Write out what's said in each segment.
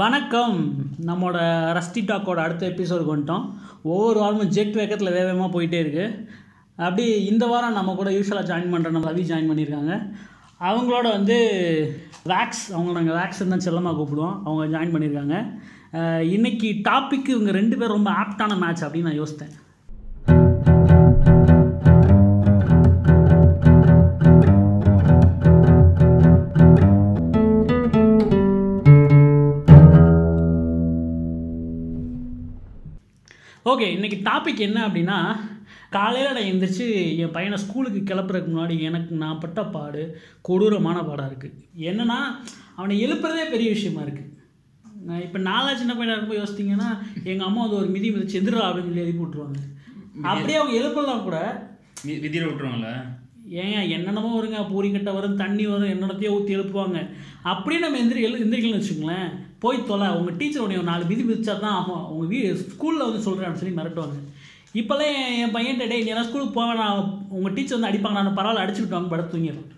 வணக்கம். நம்மளோட ரஸ்டி டாக்கோட அடுத்த எபிசோடுக்கு வந்துட்டோம். ஒவ்வொரு வாரமும் ஜெட் வேகத்தில் வேகமாக போயிட்டே இருக்குது அப்படி இந்த வாரம் நம்ம கூட யூஸ்வலாக ஜாயின் பண்ணுற நம்ம ரவி ஜாயின் பண்ணியிருக்காங்க. அவங்களோட வந்து வேக்ஸ் அவங்க நாங்கள் வேக்ஸ் தான் செல்லமாக கூப்பிடுவோம். அவங்க ஜாயின் பண்ணியிருக்காங்க. இன்றைக்கி இன்னைக்கு இவங்க ரெண்டு பேரும் ரொம்ப ஆப்டான மேட்ச் அப்படின்னு நான் யோசித்தேன். ஓகே இன்னைக்கு டாபிக் என்ன அப்படின்னா காலையில் நான் எந்திரிச்சு என் பையனை ஸ்கூலுக்கு கிளப்புறதுக்கு முன்னாடி எனக்கு நான் பட்ட பாடு கொடூரமான பாடாக இருக்குது என்னன்னா அவனை எழுப்புறதே பெரிய விஷயமா இருக்குது நான் இப்போ நாலா சின்ன பையனாக இருக்கும்போது யோசித்தீங்கன்னா எங்கள் அம்மா வந்து ஒரு மிதி மிதிச்சு எதிரா அப்படின்னு சொல்லி எழுப்பி விட்ருவாங்க அப்படியே அவங்க எழுப்பலாம் கூட விதியில விட்டுருவாங்களா ஏங்க என்னென்னமோ வருங்க பூரிக்கட்டை வரும் தண்ணி வரும் என்னென்னத்தையோ ஊற்றி எழுப்புவாங்க. அப்படியே நம்ம எந்திரி எழு எந்திரிக்கலன்னு வச்சுக்கோங்களேன். போய் தொலை உங்கள் டீச்சர் உடனே ஒரு நாலு விதி விதிச்சா தான் ஆகும். உங்கள் வீ ஸ்கூலில் வந்து சொல்கிறேன் அப்படின்னு சொல்லி மிரட்டுவாங்க. இப்போல்லாம் என் பையன் டே நீ ஸ்கூலுக்கு போவேன் நான் உங்கள் டீச்சர் வந்து அடிப்பாங்க. நான் பரவாயில்ல அடிச்சுட்டு வாங்க. படுத்து தூங்கிடுறேன்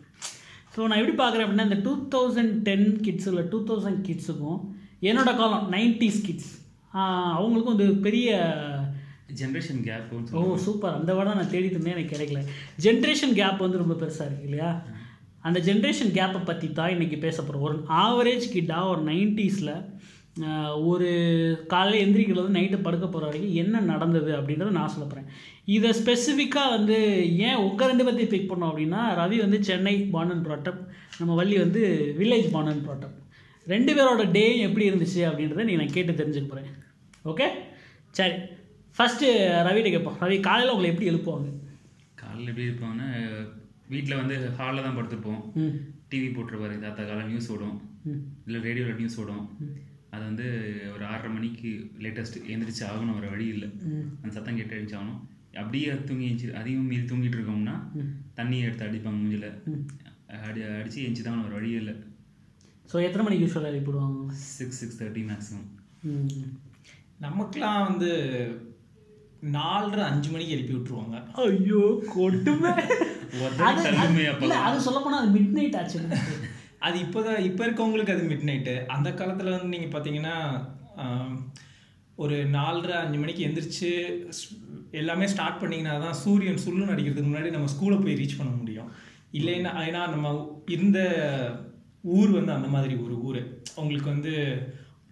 ஸோ நான் எப்படி பார்க்குறேன் அப்படின்னா இந்த டூ தௌசண்ட் டென் கிட்ஸ் இல்லை டூ தௌசண்ட் கிட்ஸுக்கும் என்னோட காலம் நைன்டிஸ் கிட்ஸ் அவங்களுக்கும் வந்து பெரிய ஜென்ரேஷன் கேப் ஓ சூப்பர் அந்த வாரம் நான் தேடிட்டு இருந்தேன் எனக்கு கிடைக்கல. ஜென்ரேஷன் கேப் வந்து ரொம்ப பெருசாக இருக்குது இல்லையா? அந்த ஜென்ரேஷன் கேப்பை பற்றி தான் இன்றைக்கி பேச போகிறோம் ஒரு ஆவரேஜ் கிட்டாக ஒரு நைன்ட்டீஸில் ஒரு காலையில் எந்திரிக்கிறது நைட்டு படுக்க போகிற வரைக்கும் என்ன நடந்தது அப்படின்றத நான் சொல்ல போகிறேன் இதை ஸ்பெசிஃபிக்காக வந்து ஏன் உங்கள் ரெண்டு பற்றி பிக் பண்ணோம் அப்படின்னா ரவி வந்து சென்னை பானன் ப்ராட்டப் நம்ம வள்ளி வந்து வில்லேஜ் பானன் ப்ராட்டப் ரெண்டு பேரோட டே எப்படி இருந்துச்சு அப்படின்றத நீ நான் கேட்டு தெரிஞ்சுக்க போகிறேன் ஓகே சரி. ஃபஸ்ட்டு ரவிகிட்ட கேட்போம். ரவி காலையில் உங்களை எப்படி எழுப்புவாங்க? காலையில் எப்படி இருப்பாங்கன்னா வீட்டில் வந்து ஹாலில் தான் படுத்துருப்போம். ம். டிவி போட்டுருப்பாரு தாத்தா காலம் நியூஸ் ஓடும். ம். இல்லை ரேடியோவில் நியூஸ் ஓடும். அது வந்து ஒரு ஆறரை மணிக்கு லேட்டஸ்ட் எந்திரிச்சு ஆகணும் ஒரு வழி இல்லை. அந்த சத்தம் கேட்டு எழுந்துச்சு ஆகணும். அப்படியே தூங்கி எழுந்துச்சு அதிகம் மீறி தூங்கிட்டு இருக்கோம்னா தண்ணியை எடுத்து அடிப்பாங்க மூஞ்சில். அடி அடித்து எழுந்துச்சு தான் ஒரு வழி இல்லை. ஸோ எத்தனை மணிக்கு யூஸ்வலாக எழுப்பிடுவாங்க சிக்ஸ் சிக்ஸ் தேர்ட்டி மேக்ஸிமம் ம். நமக்கெல்லாம் வந்து நாலரை அஞ்சு மணிக்கு எழுப்பி விட்டுருவாங்க. ஐயோ கொட்டுமே அது சொல்ல போனால் அது மிட் நைட் ஆச்சு அது இப்போதான் இப்போ இருக்கவங்களுக்கு அது மிட் நைட்டு அந்த காலத்தில் வந்து நீங்கள் பார்த்தீங்கன்னா ஒரு நாலரை அஞ்சு மணிக்கு எந்திரிச்சு எல்லாமே ஸ்டார்ட் பண்ணிங்கன்னா தான் சூரியன் சுள்ளுன்னு அடிக்கிறதுக்கு முன்னாடி நம்ம ஸ்கூலை போய் ரீச் பண்ண முடியும். இல்லைன்னா ஏன்னா நம்ம இருந்த ஊர் வந்து அந்த மாதிரி ஒரு ஊர். உங்களுக்கு வந்து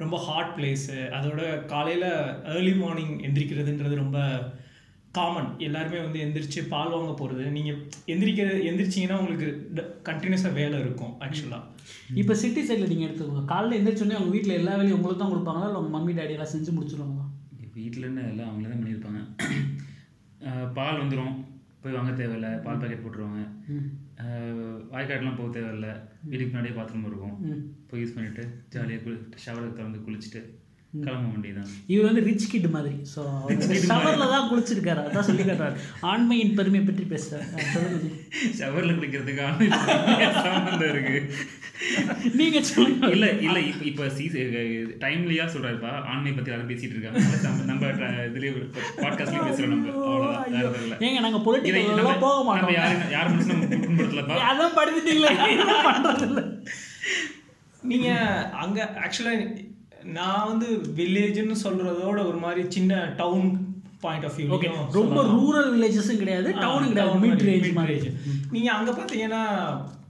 ரொம்ப ஹாட் பிளேஸு அதோட காலையில் ஏர்லி மார்னிங் எந்திரிக்கிறதுன்றது ரொம்ப காமன் எல்லாருமே வந்து எந்திரிச்சு பால் வாங்க போகிறது நீங்கள் எந்திரிக்க எந்திரிச்சிங்கன்னா உங்களுக்கு கண்டினியூஸாக வேலை இருக்கும் ஆக்சுவலாக இப்போ சிட்டி சைடில் நீங்கள் எடுத்துக்கோங்க. காலையில் எந்திரிச்சோடனே அவங்க வீட்டில் எல்லா வேலையும் உங்களுக்கு தான் கொடுப்பாங்களா? இல்லை உங்கள் மம்மி டாடி எல்லாம் செஞ்சு முடிச்சிருவாங்களா? வீட்டிலன்னு எல்லாம் அவங்களே தான் பண்ணியிருப்பாங்க. பால் வந்துடும் போய் வாங்க தேவையில்ல. பால் பாக்கெட் போட்டுருவாங்க. அஹ் வாய்க்காடுலாம் போக தேவையில்ல. வீட்டுக்கு முன்னாடியே பாத்ரூம் இருக்கும். போய் யூஸ் பண்ணிட்டு ஜாலியாக குளி ஷவரை திறந்து குளிச்சுட்டு கிளம்ப வேண்டியதுதான் இவர் வந்து ரிச் கிட் மாதிரி. ஸோ ஷவரில் தான் குளிச்சிருக்காரு. அதான் சொல்லி காட்டுறாரு. ஆண்மையின் பெருமை பற்றி பேசுகிறார் ஷவரில் குளிக்கிறதுக்கான சம்பந்தம் இருக்கு? நீங்கள் சொல்லுங்க. இல்ல இல்ல இப்ப இப்ப சீச டைம்லியா சொல்றாருப்பா. ஆண்மை பத்தி யாரும் பேசிட்டு இருக்காங்க. நம்ம- இதுலயே பாட்காஸ்ட்லயே பேசுறோம் நம்ம. அவ்வளவுதான். வேற எதுவும் இல்ல. ஏங்க நாங்கள் இதை பொலிட்டிக்கல் நம்ம போக மாட்டோம். யாரும் யாரும் நம்ம புண்படுத்தலப்பா அதான் படுத்துட்டீங்களே என்ன பண்றதில்ல. நீங்கள் அங்கே ஆக்சுவலாக நான் வந்து வில்லேஜ்னு சொல்கிறதோட ஒரு மாதிரி சின்ன town point of okay view ரொம்ப ரூரல் வில்லேஜஸும் கிடையாது டவுனும் கிடையாது மிட் ரேஞ்ச் மாதிரி நீங்கள் அங்கே பார்த்தீங்கன்னா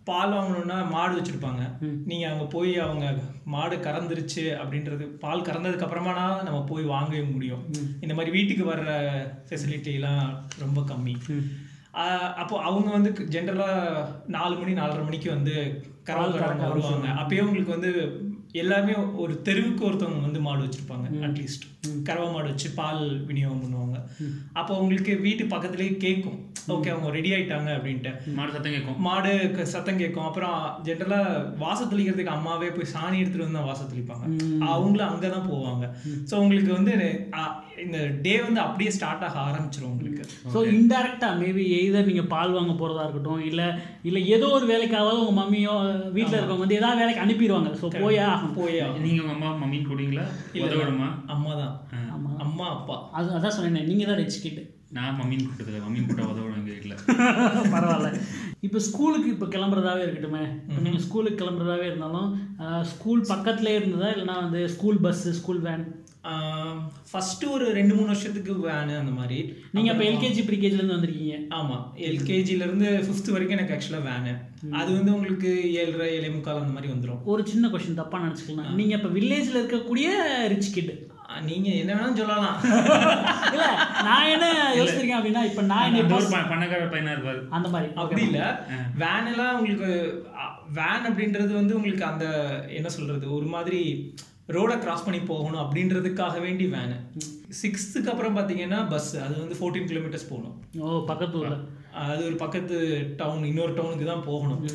பால் வாங்கணும்னா மாடு வச்சுருப்பாங்க. நீங்கள் அங்கே போய் அவங்க மாடு கறந்துருச்சு அப்படின்றது பால் கறந்ததுக்கு அப்புறமானா நம்ம போய் வாங்கவே முடியும். இந்த மாதிரி வீட்டுக்கு வர்ற ஃபெசிலிட்டிலாம் ரொம்ப கம்மி. அப்போ அவங்க வந்து ஜென்ரலாக நாலு மணி நாலரை மணிக்கு வந்து கறவை வருவாங்க. அப்பயே உங்களுக்கு வந்து எல்லாருமே ஒரு தெருவுக்கு ஒருத்தவங்க வந்து மாடு வச்சிருப்பாங்க அட்லீஸ்ட் கறவை மாடு வச்சு பால் விநியோகம் பண்ணுவாங்க. அப்போ உங்களுக்கு வீட்டு பக்கத்துலேயே கேட்கும் ஓகே அவங்க ரெடி ஆயிட்டாங்க அப்படின்ட்டு. மாடு சத்தம் கேட்கும் மாடு சத்தம் கேட்கும் அப்புறம் ஜென்ரலா வாச தெளிக்கிறதுக்கு அம்மாவே போய் சாணி எடுத்துட்டு வந்து தான் வாச தெளிப்பாங்க. அவங்களும் அங்கதான் போவாங்க. சோ உங்களுக்கு வந்து இந்த டே வந்து அப்படியே ஸ்டார்ட் ஆக ஆரம்பிச்சிரும் உங்களுக்கு. ஸோ இன்டெரக்டாக மேபி எய்தர் நீங்கள் பால் வாங்க போகிறதா இருக்கட்டும் இல்லை இல்லை ஏதோ ஒரு வேலைக்காவது உங்கள் மம்மியோ வீட்டில் இருக்கவங்க வந்து ஏதாவது வேலைக்கு அனுப்பிடுவாங்க. ஸோ போயே போய் நீங்க உங்க அம்மா மம்மி கூடிங்களா? உதவிடுமா அம்மா தான் அம்மா. அப்பா. அது அதான் சொன்னேன் நீங்கள் தான் ரிச் கிட் நான் மம்மின்னு கூப்பிட்டதில்ல மம்மின்னு கூட்ட உதவும் எங்கள் வீட்டில் பரவாயில்ல. இப்போ ஸ்கூலுக்கு இப்போ கிளம்புறதாவே இருக்கட்டுமே. நீங்கள் ஸ்கூலுக்கு கிளம்புறதாவே இருந்தாலும் ஸ்கூல் பக்கத்துலேயே இருந்ததா? இல்லைன்னா வந்து school bus school van first ஒரு ரெண்டு மூணு வருஷத்துக்கு வேனு அந்த மாதிரி. நீங்கள் இப்போ எல்கேஜி ப்ரீகேஜிலேருந்து வந்திருக்கீங்க. ஆமாம் எல்கேஜிலேருந்து ஃபிஃப்த் வரைக்கும் எனக்கு ஆக்சுவலாக வேனு அது வந்து உங்களுக்கு ஏழரை ஏழே முக்கால் அந்த மாதிரி வந்துடும் ஒரு சின்ன கொஷின் தப்பாக நினச்சிக்கலாம் நீங்கள் இப்போ வில்லேஜில் இருக்கக்கூடிய ரிச் கிட் நீங்கள் என்ன வேணாலும் சொல்லலாம். இல்லை நான் என்ன யோசிச்சிருக்கேன் அப்படின்னா இப்போ நான் என்ன பணக்கார பையனா இருப்பார். அந்த மாதிரி அப்படி இல்லை. வேன் எல்லாம் உங்களுக்கு வேன் அப்படின்றது வந்து உங்களுக்கு அந்த என்ன சொல்றது ஒரு மாதிரி ரோடை கிராஸ் பண்ணி போகணும் அப்படின்றதுக்காக வேண்டி வேனு சிக்ஸ்த்துக்கு அப்புறம் பார்த்தீங்கன்னா பஸ் அது வந்து ஃபோர்டீன் கிலோமீட்டர்ஸ் போகணும். ஓ பக்கத்து ஊரில். அது ஒரு பக்கத்து டவுன் இன்னொரு டவுனுக்கு தான் போகணும்.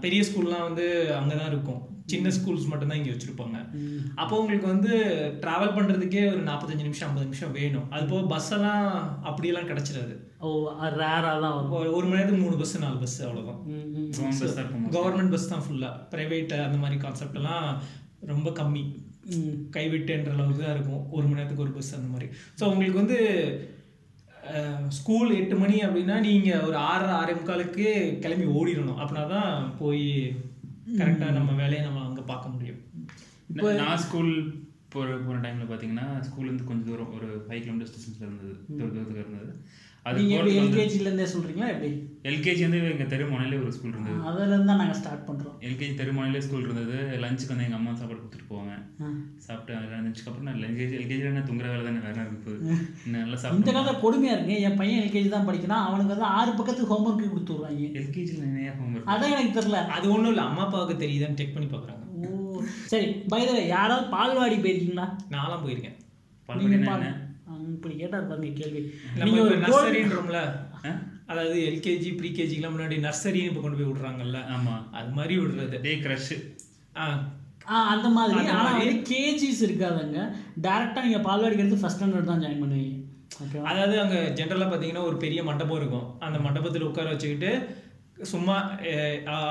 பெரிய ஸ்கூல்லாம் வந்து அங்கே தான் இருக்கும். சின்ன ஸ்கூல்ஸ் மட்டும்தான் இங்கே வச்சுருப்பாங்க. அப்போ உங்களுக்கு வந்து ட்ராவல் பண்ணுறதுக்கே ஒரு நாற்பத்தஞ்சு நிமிஷம் ஐம்பது நிமிஷம் வேணும். அது போக பஸ் எல்லாம் அப்படியெல்லாம் கிடச்சிடாது. ஓ ரேராக தான் வரும். ஒரு- ஒரு மணி நேரத்துக்கு மூணு பஸ் நாலு பஸ் அவ்வளோதான். கவர்மெண்ட் பஸ் தான் இருக்கும். கவர்மெண்ட் பஸ் தான் ஃபுல்லாக ப்ரைவேட் அந்த மாதிரி கான்செப்ட் எல்லாம் ரொம்ப கம்மி. கைவிட்டுன்ற அளவுக்கு தான் இருக்கும். ஒரு மணி நேரத்துக்கு ஒரு பஸ் அந்த மாதிரி. ஸோ உங்களுக்கு வந்து ஸ்கூல் எட்டு மணி அப்படின்னா நீங்கள் ஒரு ஆறு ஆறே முக்காலுக்கு கிளம்பி ஓடிடணும். அப்படின்னா தான் போய் கரெக்டாக நம்ம வேலையை நம்ம அங்கே பார்க்க முடியும். நான் ஸ்கூல் போகிற போகிற டைமில் பார்த்தீங்கன்னா ஸ்கூல்லேருந்து கொஞ்சம் தூரம் ஒரு ஃபைவ் கிலோமீட்டர்ஸ் டிஸ்டன்ஸில் இருந்தது. தூர தூரத்துக்கு இருந்தது. அது எல்கேஜிலேருந்தே சொல்கிறீங்களா எப்படி எல்கேஜி வந்து எங்கள் தெருமுனையிலே ஒரு ஸ்கூல் இருந்தது. அதுலேருந்து தான் நாங்கள் ஸ்டார்ட் பண்ணுறோம் எல்கேஜி தெருமுனையிலே ஸ்கூல் இருந்தது. லஞ்சுக்கு வந்து எங்கள் அம்மா சாப்பாடு கொடுத்துட்டு போவாங்க. சாப்பிட்டு லஞ்சுக்கு அப்புறம் நான் எல்கேஜி எல்கேஜியில் என்ன தூங்குற வேலை தானே வேற இருக்கு? போகுது இன்னும் நல்லா இந்த சாப்பிட்டு காலத்தில் கொடுமையாக இருக்குங்க என் பையன் எல்கேஜி தான் படிக்கிறான். அவனுக்கு வந்து ஆறு பக்கத்துக்கு ஹோம்ஒர்க்கு கொடுத்து விட்றாங்க எல்கேஜியில் நிறைய ஹோம்ஒர்க் அதான் எனக்கு தெரியல. அது ஒன்றும் இல்லை. அம்மா அப்பாவுக்கு தெரியுதான்னு செக் பண்ணி பார்க்குறாங்க சரி பைதவ யாராவது பால்வாடி போயிருக்கீங்களா? நான்லாம் போயிருக்கேன். இப்படி கேட்டார் பாருங்க கேள்வி. நம்ம நீங்க ஒரு நர்சரின்றோம்ல அதாவது எல்கேஜி ப்ரீகேஜிக்கெலாம் முன்னாடி நர்சரின்னு இப்போ கொண்டு போய் விடுறாங்கல்ல? ஆமாம் அது மாதிரி விடுறது. டே க்ரஷ் ஆ. ஆ அந்த மாதிரி. ஆனால். வந்து கேஜிஸ் இருக்காதுங்க. டேரெக்டாக நீங்கள் பால்வாடிக்கு எடுத்து ஃபஸ்ட் ஸ்டாண்டர்ட் தான் ஜாயின் பண்ணுவீங்க. ஓகேவா அதாவது அங்கே ஜென்ரலாக பார்த்தீங்கன்னா ஒரு பெரிய மண்டபம் இருக்கும். அந்த மண்டபத்தில் உட்கார வச்சுக்கிட்டு சும்மா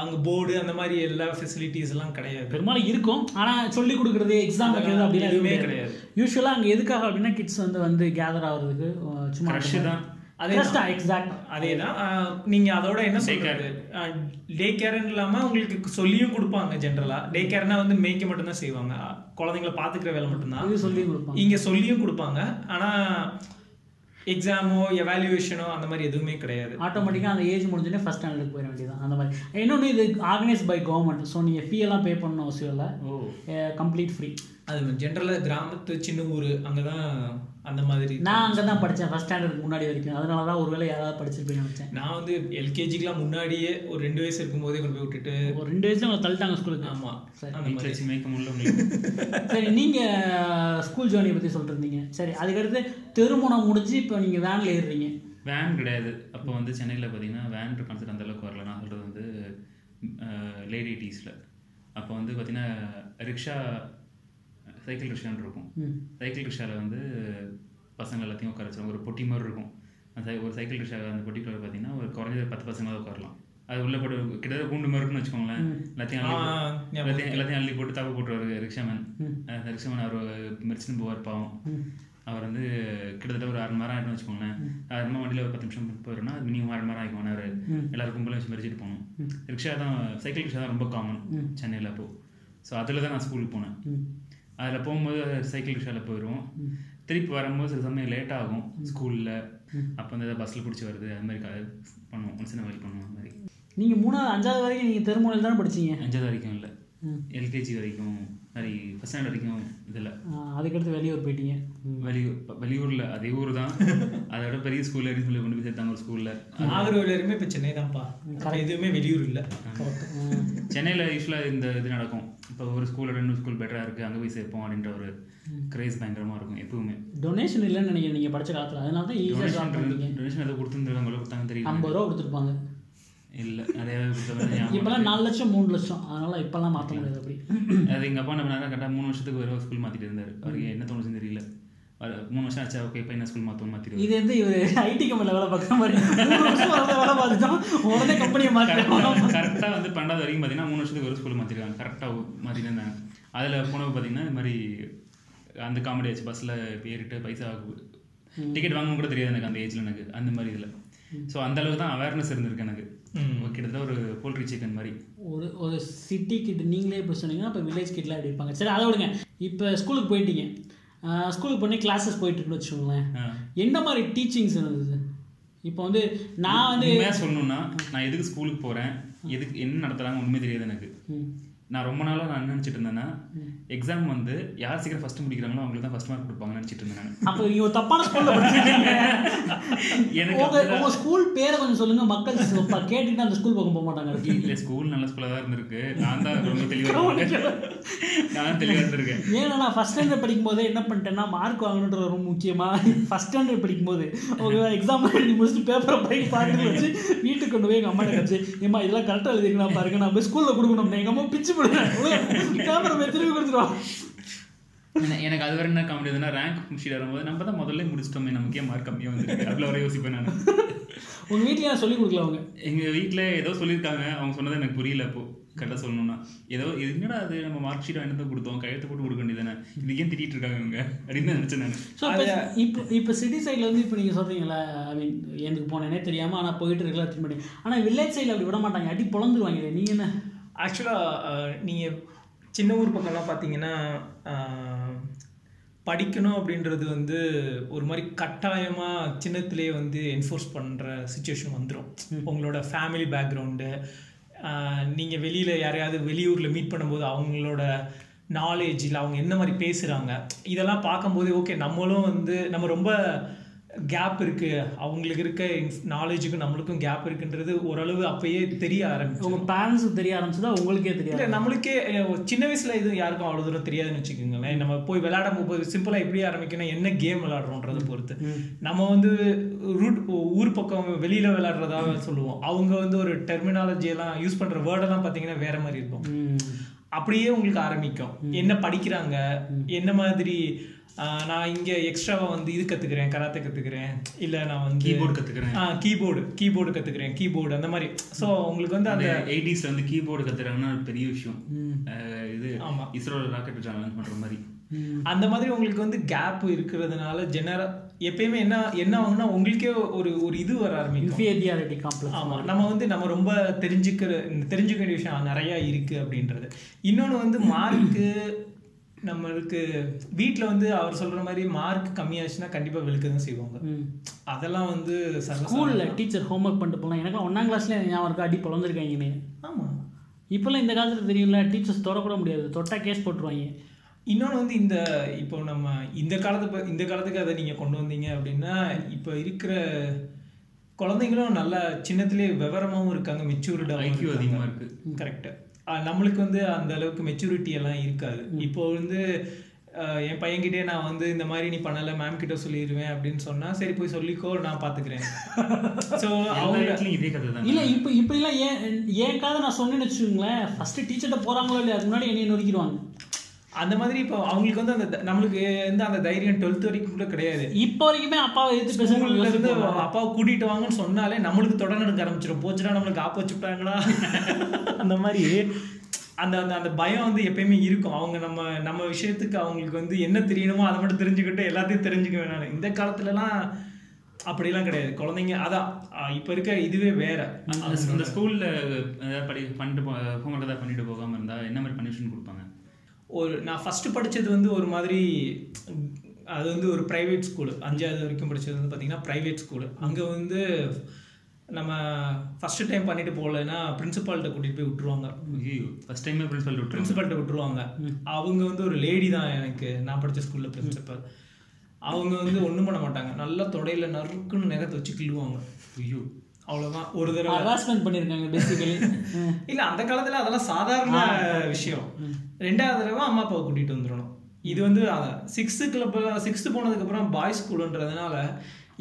அங்கே போர்டு அந்த மாதிரி எல்லா ஃபெசிலிட்டிஸ் எல்லாம் கிடையாது. பெரும்பாலும் இருக்கும். ஆனால் சொல்லி கொடுக்குறது எக்ஸாம் வைக்கிறது அப்படிலாம் எதுவுமே கிடையாது. யூஸ்வலாக அங்கே எதுக்காக அப்படின்னா கிட்ஸ் வந்து வந்து கேதர் ஆகுறதுக்கு சும்மா க்ரஷ் தான். அதே எக்ஸாக்ட் அதே தான் நீங்கள் அதோட என்ன சொல்றது? டே கேர்னு இல்லாமல் உங்களுக்கு சொல்லியும் கொடுப்பாங்க ஜென்ரலாக டே கேர்னா வந்து மேய்க்க மட்டும்தான் செய்வாங்க. குழந்தைங்கள பார்த்துக்கிற வேலை மட்டும்தான். இது சொல்லி கொடுப்பாங்க. இங்கே சொல்லியும் கொடுப்பாங்க. ஆனால் எக்ஸாமோ எவாலுவேஷனோ அந்த மாதிரி எதுவுமே கிடையாது. ஆட்டோமேட்டிக்காக அந்த ஏஜ் முடிஞ்சோடனே ஃபஸ்ட் ஸ்டாண்டர்டுக்கு போயிட வேண்டியதான் அந்த மாதிரி. இன்னொன்று இது ஆர்கனைஸ் பை கவர்மெண்ட் ஸோ நீங்கள் ஃபீ எல்லாம் பே பண்ணணும் அவசியம் இல்லை. ஓ. கம்ப்ளீட் ஃப்ரீ அது ஜென்ரலாக கிராமத்து சின்ன ஊர் அங்கே தான் அந்த மாதிரி நான் அங்கே தான் படித்தேன் ஃபஸ்ட் ஸ்டாண்டர்டுக்கு முன்னாடி வரைக்கும். அதனால தான் ஒருவேளை யாராவது படிச்சிருப்பேன்னு நினச்சேன். நான் வந்து எல்கேஜிக்கெலாம் முன்னாடியே ஒரு ரெண்டு வயசு இருக்கும்போதே கொண்டு போய் விட்டுட்டு ஒரு ரெண்டு வயசுல தள்ளிட்டாங்க ஸ்கூலுக்கு? ஆமாம் சரி. அந்த மாதிரி. மேய்க்க முடியல சரி நீங்கள் ஸ்கூல் ஜேர்னியை பற்றி சொல்லிருந்தீங்க. சரி அதுக்கடுத்து திருமணம் முடிஞ்சு இப்போ நீங்கள் வேனில் ஏறுறீங்க. வேன் கிடையாது. அப்போ வந்து சென்னையில் பார்த்தீங்கன்னா வேன் கான்செப்ட் அந்த அளவுக்கு வரல. நான் சொல்கிறது வந்து லேடி டீஸில் அப்போ வந்து பார்த்தீங்கன்னா ரிக்ஷா சைக்கிள் ரிக்ஷான்னு இருக்கும். சைக்கிள் ரிக்ஷாவில் வந்து பசங்க எல்லாத்தையும் உட்கார வச்சிருவாங்க. ஒரு பொட்டி மாதிரி இருக்கும். அந்த ஒரு சைக்கிள் ரிக்ஷா அந்த பொட்டிக்குள்ள பார்த்தீங்கன்னா ஒரு குறைஞ்சது பத்து பசங்க தான் உட்காரலாம். அது உள்ள போட்டு கிட்டத்தட்ட கூண்டு மாதிரி இருக்குன்னு வச்சுக்கோங்களேன். எல்லாத்தையும் எல்லாத்தையும் எல்லாத்தையும் அள்ளி போட்டு தப்பு போட்டுருவாரு ரிக்ஷாமேன். அந்த ரிக்ஷாமேன் அவர் மெரிச்சுன்னு போவார் பாவம். அவர் வந்து கிட்டத்தட்ட ஒரு அரை மணி நேரம் ஆகிடும் வச்சுக்கோங்களேன். அரை மணி வண்டியில் ஒரு பத்து நிமிஷம் போயிடும்னா மினிமம் அரை மணி நேரம் ஆகிக்கும் அவர் எல்லாரும் கும்பலும் வச்சு மெரிச்சிட்டு போகணும். ரிக்ஷா தான் சைக்கிள் ரிக்ஷா தான் ரொம்ப காமன் சென்னையில் அப்போ. ஸோ அதில் தான் நான் ஸ்கூலுக்கு போனேன். அதில் போகும்போது சைக்கிள் ரிக்ஷாவில் போயிடுவோம் திருப்பி வரும்போது சில சமயம் லேட் ஆகும் ஸ்கூலில் அப்போ வந்து ஏதாவது பஸ்ஸில் பிடிச்சி வருது அது மாதிரி பண்ணுவோம். இந்த மாதிரி பண்ணுவோம் அந்த மாதிரி. நீங்கள் மூணாவது அஞ்சாவது வரைக்கும் நீங்கள் திருமணம் தானே படிச்சீங்க? அஞ்சாவது வரைக்கும் இல்லை. எல்கேஜி வரைக்கும். மாதிரி ஃபஸ்ட் ஸ்டாண்டர்ட் வரைக்கும் இதில். அதுக்கடுத்து வெளியூர் போயிட்டீங்க. வெளியூர் வெளியூரில் அதே ஊர் தான். அதை விட பெரிய ஸ்கூல் அப்படின்னு சொல்லி கொண்டு போய் சேர்த்தாங்க ஒரு ஸ்கூலில் நாகர்கோவில் வரைக்குமே இப்போ சென்னை தான்ப்பா. எதுவுமே வெளியூர் இல்லை. சென்னையில் யூஸ்வலாக இந்த இது நடக்கும். இப்போ ஒரு ஸ்கூலோட இன்னொரு ஸ்கூல் பெட்டராக இருக்குது அங்கே போய் சேர்ப்போம் அப்படின்ற ஒரு கிரேஸ் பயங்கரமாக இருக்கும் எப்பவுமே. டொனேஷன் இல்லைன்னு நினைக்கிறேன் நீங்கள் படிச்ச காலத்தில். அதனால தான் ஈஸியாக டொனேஷன் எதாவது கொடுத்துருந்தாங்க எவ்வளோ கொடுத்தாங்க தெரியல. ஐம்பது ரூபா கொடுத்துருப்பாங்க. இல்லை நிறைய கொடுத்தாங்க நாலு லட்சம் மூணு லட்சம். அதனால இப்போல்லாம் மாற்ற முடியாது அப்படி. அது எங்கள் அப்பா என்ன பண்ணாரு கரெக்டாக மூணு வருஷத்துக்கு ஒரு ஸ்கூல் மாற்றிட்டு இருந்தார். அவருக்கு என்ன தோணுச்சுன்னு தெரியல. மூணு வருஷம் ஆச்சா ஓகே என்ன ஸ்கூல் மாற்றணும் மாற்றிடுவார் இது வந்து இவர் ஐடி கம்பெனியில் வேலை பார்க்குற மாதிரி. வேலை பார்த்துட்டோம். உடனே கம்பெனியை மாற்றிடுவோம் கரெக்டாக வந்து பன்னெண்டாவது வரைக்கும் பார்த்தீங்கன்னா மூணு வருஷத்துக்கு ஒரு ஸ்கூல் மாற்றிருக்காங்க கரெக்டாக மாற்றிட்டு இருந்தாங்க. அதில் போனது பார்த்தீங்கன்னா இது மாதிரி அந்த காமெடி ஆச்சு. பஸ்ஸில் ஏறிட்டு பைசா டிக்கெட் வாங்கணும் கூட தெரியாது எனக்கு அந்த ஏஜ்ல எனக்கு. அந்த மாதிரி இதுல. ஸோ அந்த அளவுக்கு தான் அவேர்னஸ் இருந்திருக்கு எனக்கு. கிட்டத்தட்ட ஒரு போல்ட்ரி சிக்கன் மாதிரி. ஒரு ஒரு சிட்டி கிட்ட நீங்களே இப்போ சொன்னீங்கன்னா இப்போ வில்லேஜ் கிட்டலாம் எப்படி இருப்பாங்க சரி அதை விடுங்க. இப்போ ஸ்கூலுக்கு போயிட்டீங்க. ஸ்கூலுக்கு பண்ணி கிளாஸஸ் போயிட்டுருக்குன்னு வச்சுக்கோங்களேன். என்ன மாதிரி டீச்சிங்ஸ் இருந்தது? இப்போ வந்து நான் வந்து சொல்லணும்னா நான் எதுக்கு ஸ்கூலுக்கு போறேன்? எதுக்கு என்ன நடத்துறாங்க ஒண்ணுமே தெரியாது எனக்கு. நான் ரொம்ப நாளா நான் நினைச்சிட்டு இருந்தேன்னா எக்ஸாம் வந்து யார் சீக்கிரம் ஃபர்ஸ்ட் முடிக்கிறாங்களோ அவங்களுக்கு தான் ஃபர்ஸ்ட் மார்க் கொடுப்பாங்கன்னு நினைச்சிட்டு இருந்தேன் அப்போ ஒரு தப்பான ஸ்கூல்ல படிச்சிருக்கீங்க. எனக்கு உங்க உங்க ஸ்கூல் பேரை கொஞ்சம் சொல்லுங்க மக்கள் கேட்டுட்டு அந்த ஸ்கூல் பக்கம் போக மாட்டாங்க. இல்ல ஸ்கூல் நல்ல ஸ்கூலாக தான் இருந்திருக்கு. நான் தான் ரொம்ப தெளிவாக நான் தெளிவாக இருந்திருக்கேன். ஏன்னா ஃபஸ்ட் ஸ்டாண்டர்ட் படிக்கும் போதே என்ன பண்ணிட்டேன்னா மார்க் வாங்கணுன்ற ரொம்ப முக்கியமா ஃபஸ்ட் ஸ்டாண்டர்ட் படிக்கும் போது ஓகேவா எக்ஸாம் எழுதி முடிச்சுட்டு பேப்பரை பைக் பாக்கெட்டில் வச்சு வீட்டுக்கு கொண்டு போய் எங்கள் அம்மா கழிச்சு ஏம்மா இதெல்லாம் கரெக்டாக எழுதிருக்கா பாருங்க நான் போய் ஸ்கூலில் கொடுக்கணும் எங்கள் அம்மா பிச்சு கொடுத்துருவான் என்ன- எனக்கு அது வரை என்ன காமெடி எதுனா ரேங்க் முடிச்சுட்டு வரும்போது நம்ம தான் முதல்ல முடிச்சிட்டோமே நமக்கு ஏன் மார்க் கம்மியாக வந்துருக்கு. அதில் வரை யோசிப்பேன் நான். உங்கள் வீட்டில் நான் சொல்லிக் கொடுக்கல அவங்க? எங்கள் வீட்டில் ஏதோ சொல்லியிருக்காங்க. அவங்க சொன்னது எனக்கு புரியல இப்போ. கரெக்டாக சொல்லணும்னா. ஏதோ இது என்னடா அது? நம்ம மார்க் ஷீட் வந்து கொடுத்தோம். கையெழுத்து போட்டு கொடுக்க வேண்டியதானே இது ஏன் திட்டிட்டு இருக்காங்க இவங்க? அப்படின்னு தான் நினச்சேன் நான். ஸோ இப்போ இப்போ இப்போ சிட்டி சைடில் வந்து இப்போ நீங்கள் சொல்கிறீங்களா ஐ மீன் எனக்கு போனேனே தெரியாமல் ஆனால் போயிட்டு இருக்கலாம் திரும்பி. ஆனால் வில்லேஜ் சைடில் அப்படி விட மாட்டாங்க. அடி பொழந்துருவாங்க. நீங்கள் என்ன? ஆக்சுவலாக நீங்கள் சின்ன ஊர் பக்கம்லாம் பார்த்தீங்கன்னா படிக்கணும் அப்படின்றது வந்து ஒரு மாதிரி கட்டாயமாக சின்னத்திலே வந்து என்ஃபோர்ஸ் பண்ணுற சுச்சுவேஷன் வந்துடும் உங்களோட ஃபேமிலி பேக்ரவுண்டு நீங்கள் வெளியில் யாரையாவது வெளியூரில் மீட் பண்ணும்போது அவங்களோட நாலேஜ் இல்லை அவங்க என்ன மாதிரி பேசுகிறாங்க இதெல்லாம் பார்க்கும்போது ஓகே நம்மளும் வந்து நம்ம ரொம்ப கேப் இருக்குது அவங்களுக்கு இருக்க நாலேஜுக்கும் நம்மளுக்கும் கேப் இருக்குன்றது ஓரளவு அப்பயே தெரிய ஆரம்பிச்சு உங்கள் பேரண்ட்ஸுக்கு தெரிய ஆரம்பிச்சதா உங்களுக்கே தெரியாது இல்ல நம்மளுக்கே சின்ன வயசுல இது யாருக்கும் அவ்வளவு தூரம் தெரியாதுன்னு வச்சுக்கோங்களேன். நம்ம போய் விளையாடும் போது சிம்பிளா எப்படி ஆரம்பிக்கணும் என்ன கேம் விளையாடுறோன்றதை பொறுத்து. நம்ம வந்து ரூட் ஊர் பக்கம் வெளியில விளையாடுறதா சொல்லுவோம். அவங்க வந்து ஒரு டெர்மினாலஜி எல்லாம் யூஸ் பண்ற வேர்டெல்லாம் பாத்தீங்கன்னா வேற மாதிரி இருக்கும். அப்படியே உங்களுக்கு ஆரம்பிக்கும். என்ன படிக்கிறாங்க? என்ன மாதிரி நான் இங்க எக்ஸ்ட்ராவா வந்து இது கத்துக்கிறேன் கராத்தே கத்துக்கிறேன் இல்ல நான் வந்து கீபோர்டு கற்றுக்கிறேன் கீபோர்டு கீபோர்டு கத்துக்கிறேன் கீபோர்டு அந்த மாதிரி. சோ உங்களுக்கு வந்து அந்த எயிட்டிஸில் வந்து கீபோர்டு கற்றுறாங்கன்னா பெரிய விஷயம். இது ஆமா. இஸ்ரோல ராக்கெட் லான்ச் பண்ணுற மாதிரி. அந்த மாதிரி உங்களுக்கு வந்து கேப் இருக்கிறதுனால ஜெனரா எப்பயுமே என்ன என்ன ஆகும்னா உங்களுக்கே ஒரு ஒரு இது வர ஆரம்பிக்கும். இன்ஃபீரியாரிட்டி காம்ப்ளெக்ஸ் ஆமா நம்ம வந்து நம்ம ரொம்ப தெரிஞ்சுக்கிற தெரிஞ்சுக்க வேண்டிய விஷயம் நிறைய இருக்கு அப்படின்றது. இன்னொன்று வந்து மார்க்கு நம்மளுக்கு வீட்டில் வந்து அவர் சொல்ற மாதிரி மார்க் கம்மியாச்சுன்னா கண்டிப்பா வெளுக்க தான் செய்வாங்க. அதெல்லாம் வந்து ஸ்கூலில் டீச்சர் ஹோம்ஒர்க் பண்ணிட்டு போகலாம் எனக்குலாம் ஒன்றாம் கிளாஸ்ல ஞாபகம் இருக்கா அடி பொழந்திருக்காங்க ஆமா. இப்போல்லாம் இந்த காலத்தில் தெரியும்ல டீச்சர்ஸ் தொடக்கூட முடியாது. தொட்டா கேஸ் போட்டுருவாங்க இன்னொன்று வந்து இந்த இப்போ நம்ம இந்த காலத்து இந்த காலத்துக்கு அதை நீங்கள் கொண்டு வந்தீங்க அப்படின்னா இப்போ இருக்கிற குழந்தைங்களும் நல்லா சின்னத்திலே விவரமாகவும் இருக்காங்க மெச்சூர்டாகவும் ஐக்கியூ அதிகமாக இருக்கு. கரெக்டு நம்மளுக்கு வந்து அந்த அளவுக்கு மெச்சூரிட்டி எல்லாம் இருக்காது. இப்போ வந்து அஹ், என் பையன்கிட்டே நான் வந்து இந்த மாதிரி நீ பண்ணலை மேம் கிட்ட சொல்லிடுவேன் அப்படின்னு சொன்னா சரி போய் சொல்லிக்கோ நான் பார்த்துக்கிறேன் ஸோ அவங்க இதே கதை தான். இல்லை இப்போ இப்படிலாம் ஏன் ஏன் காதை நான் சொன்னேன்னு வச்சுக்கோங்களேன் ஃபஸ்ட்டு டீச்சர்கிட்ட போகிறாங்களோ இல்லையா அதுக்கு முன்னாடி என்னை நொறுக்கிடுவாங்க. அந்த மாதிரி இப்போ அவங்களுக்கு வந்து அந்த த- நம்மளுக்கு வந்து அந்த தைரியம் டுவெல்த் வரைக்கும் கூட கிடையாது. இப்போ வரைக்குமே அப்பாவை எதிர்த்து ஸ்கூல்ல இருந்து அப்பாவை கூட்டிட்டு வாங்கன்னு சொன்னாலே நம்மளுக்கு தொடர்ந்து எடுக்க ஆரம்பிச்சிடும் போச்சுடா நம்மளுக்கு ஆப்ப வச்சுட்டாங்களா அந்த மாதிரி அந்த அந்த அந்த பயம் வந்து எப்பயுமே இருக்கும். அவங்க நம்ம நம்ம விஷயத்துக்கு அவங்களுக்கு வந்து என்ன தெரியணுமோ அதை மட்டும் தெரிஞ்சுக்கிட்டு எல்லாத்தையும் தெரிஞ்சுக்க வேணாம் இந்த காலத்துலலாம் அப்படிலாம் கிடையாது. குழந்தைங்க அதான் இப்ப இருக்க இதுவே வேற. அந்த அந்த ஸ்கூலில் ஏதாவது படி பண்ணிட்டு போ ஹோம்ஒர்க் ஏதாவது பண்ணிட்டு போகாமல் இருந்தால் என்ன மாதிரி பனிஷ்மெண்ட் கொடுப்பாங்க? ஒரு நான் ஃபர்ஸ்ட் படிச்சது வந்து ஒரு மாதிரி அது வந்து ஒரு ப்ரைவேட் ஸ்கூல் அஞ்சாவது வரைக்கும் படிச்சது வந்து பார்த்தீங்கன்னா ப்ரைவேட் ஸ்கூல் அங்கே வந்து நம்ம ஃபர்ஸ்ட் டைம் பண்ணிட்டு போகலைன்னா பிரின்சிபால்கிட்ட கூட்டிகிட்டு போய் விட்டுருவாங்க. ஐயோ ஃபர்ஸ்ட் டைமே பிரின்சிபல் பிரின்சிபால்கிட்ட விட்டுருவாங்க. அவங்க வந்து ஒரு லேடி தான் எனக்கு. நான் படித்த ஸ்கூலில் பிரின்சிபல் அவங்க வந்து ஒன்றும் பண்ண மாட்டாங்க. நல்லா தொடையில நறுக்குன்னு நெகத்தை வச்சு கிள்ளுவாங்க. ஐயோ. அவ்வளோதான் ஒரு தடவை ஹராஸ்மெண்ட் பண்ணியிருக்காங்க பேசிக்கலி இல்ல அந்த காலத்துல அதெல்லாம் சாதாரண விஷயம். ரெண்டாவது தடவை அம்மா அப்பாவை கூட்டிட்டு வந்துடணும். இது வந்து சிக்ஸ்த்துக்குள்ள சிக்ஸ்த்து போனதுக்கு அப்புறம் பாய்ஸ் ஸ்கூலுன்றதுனால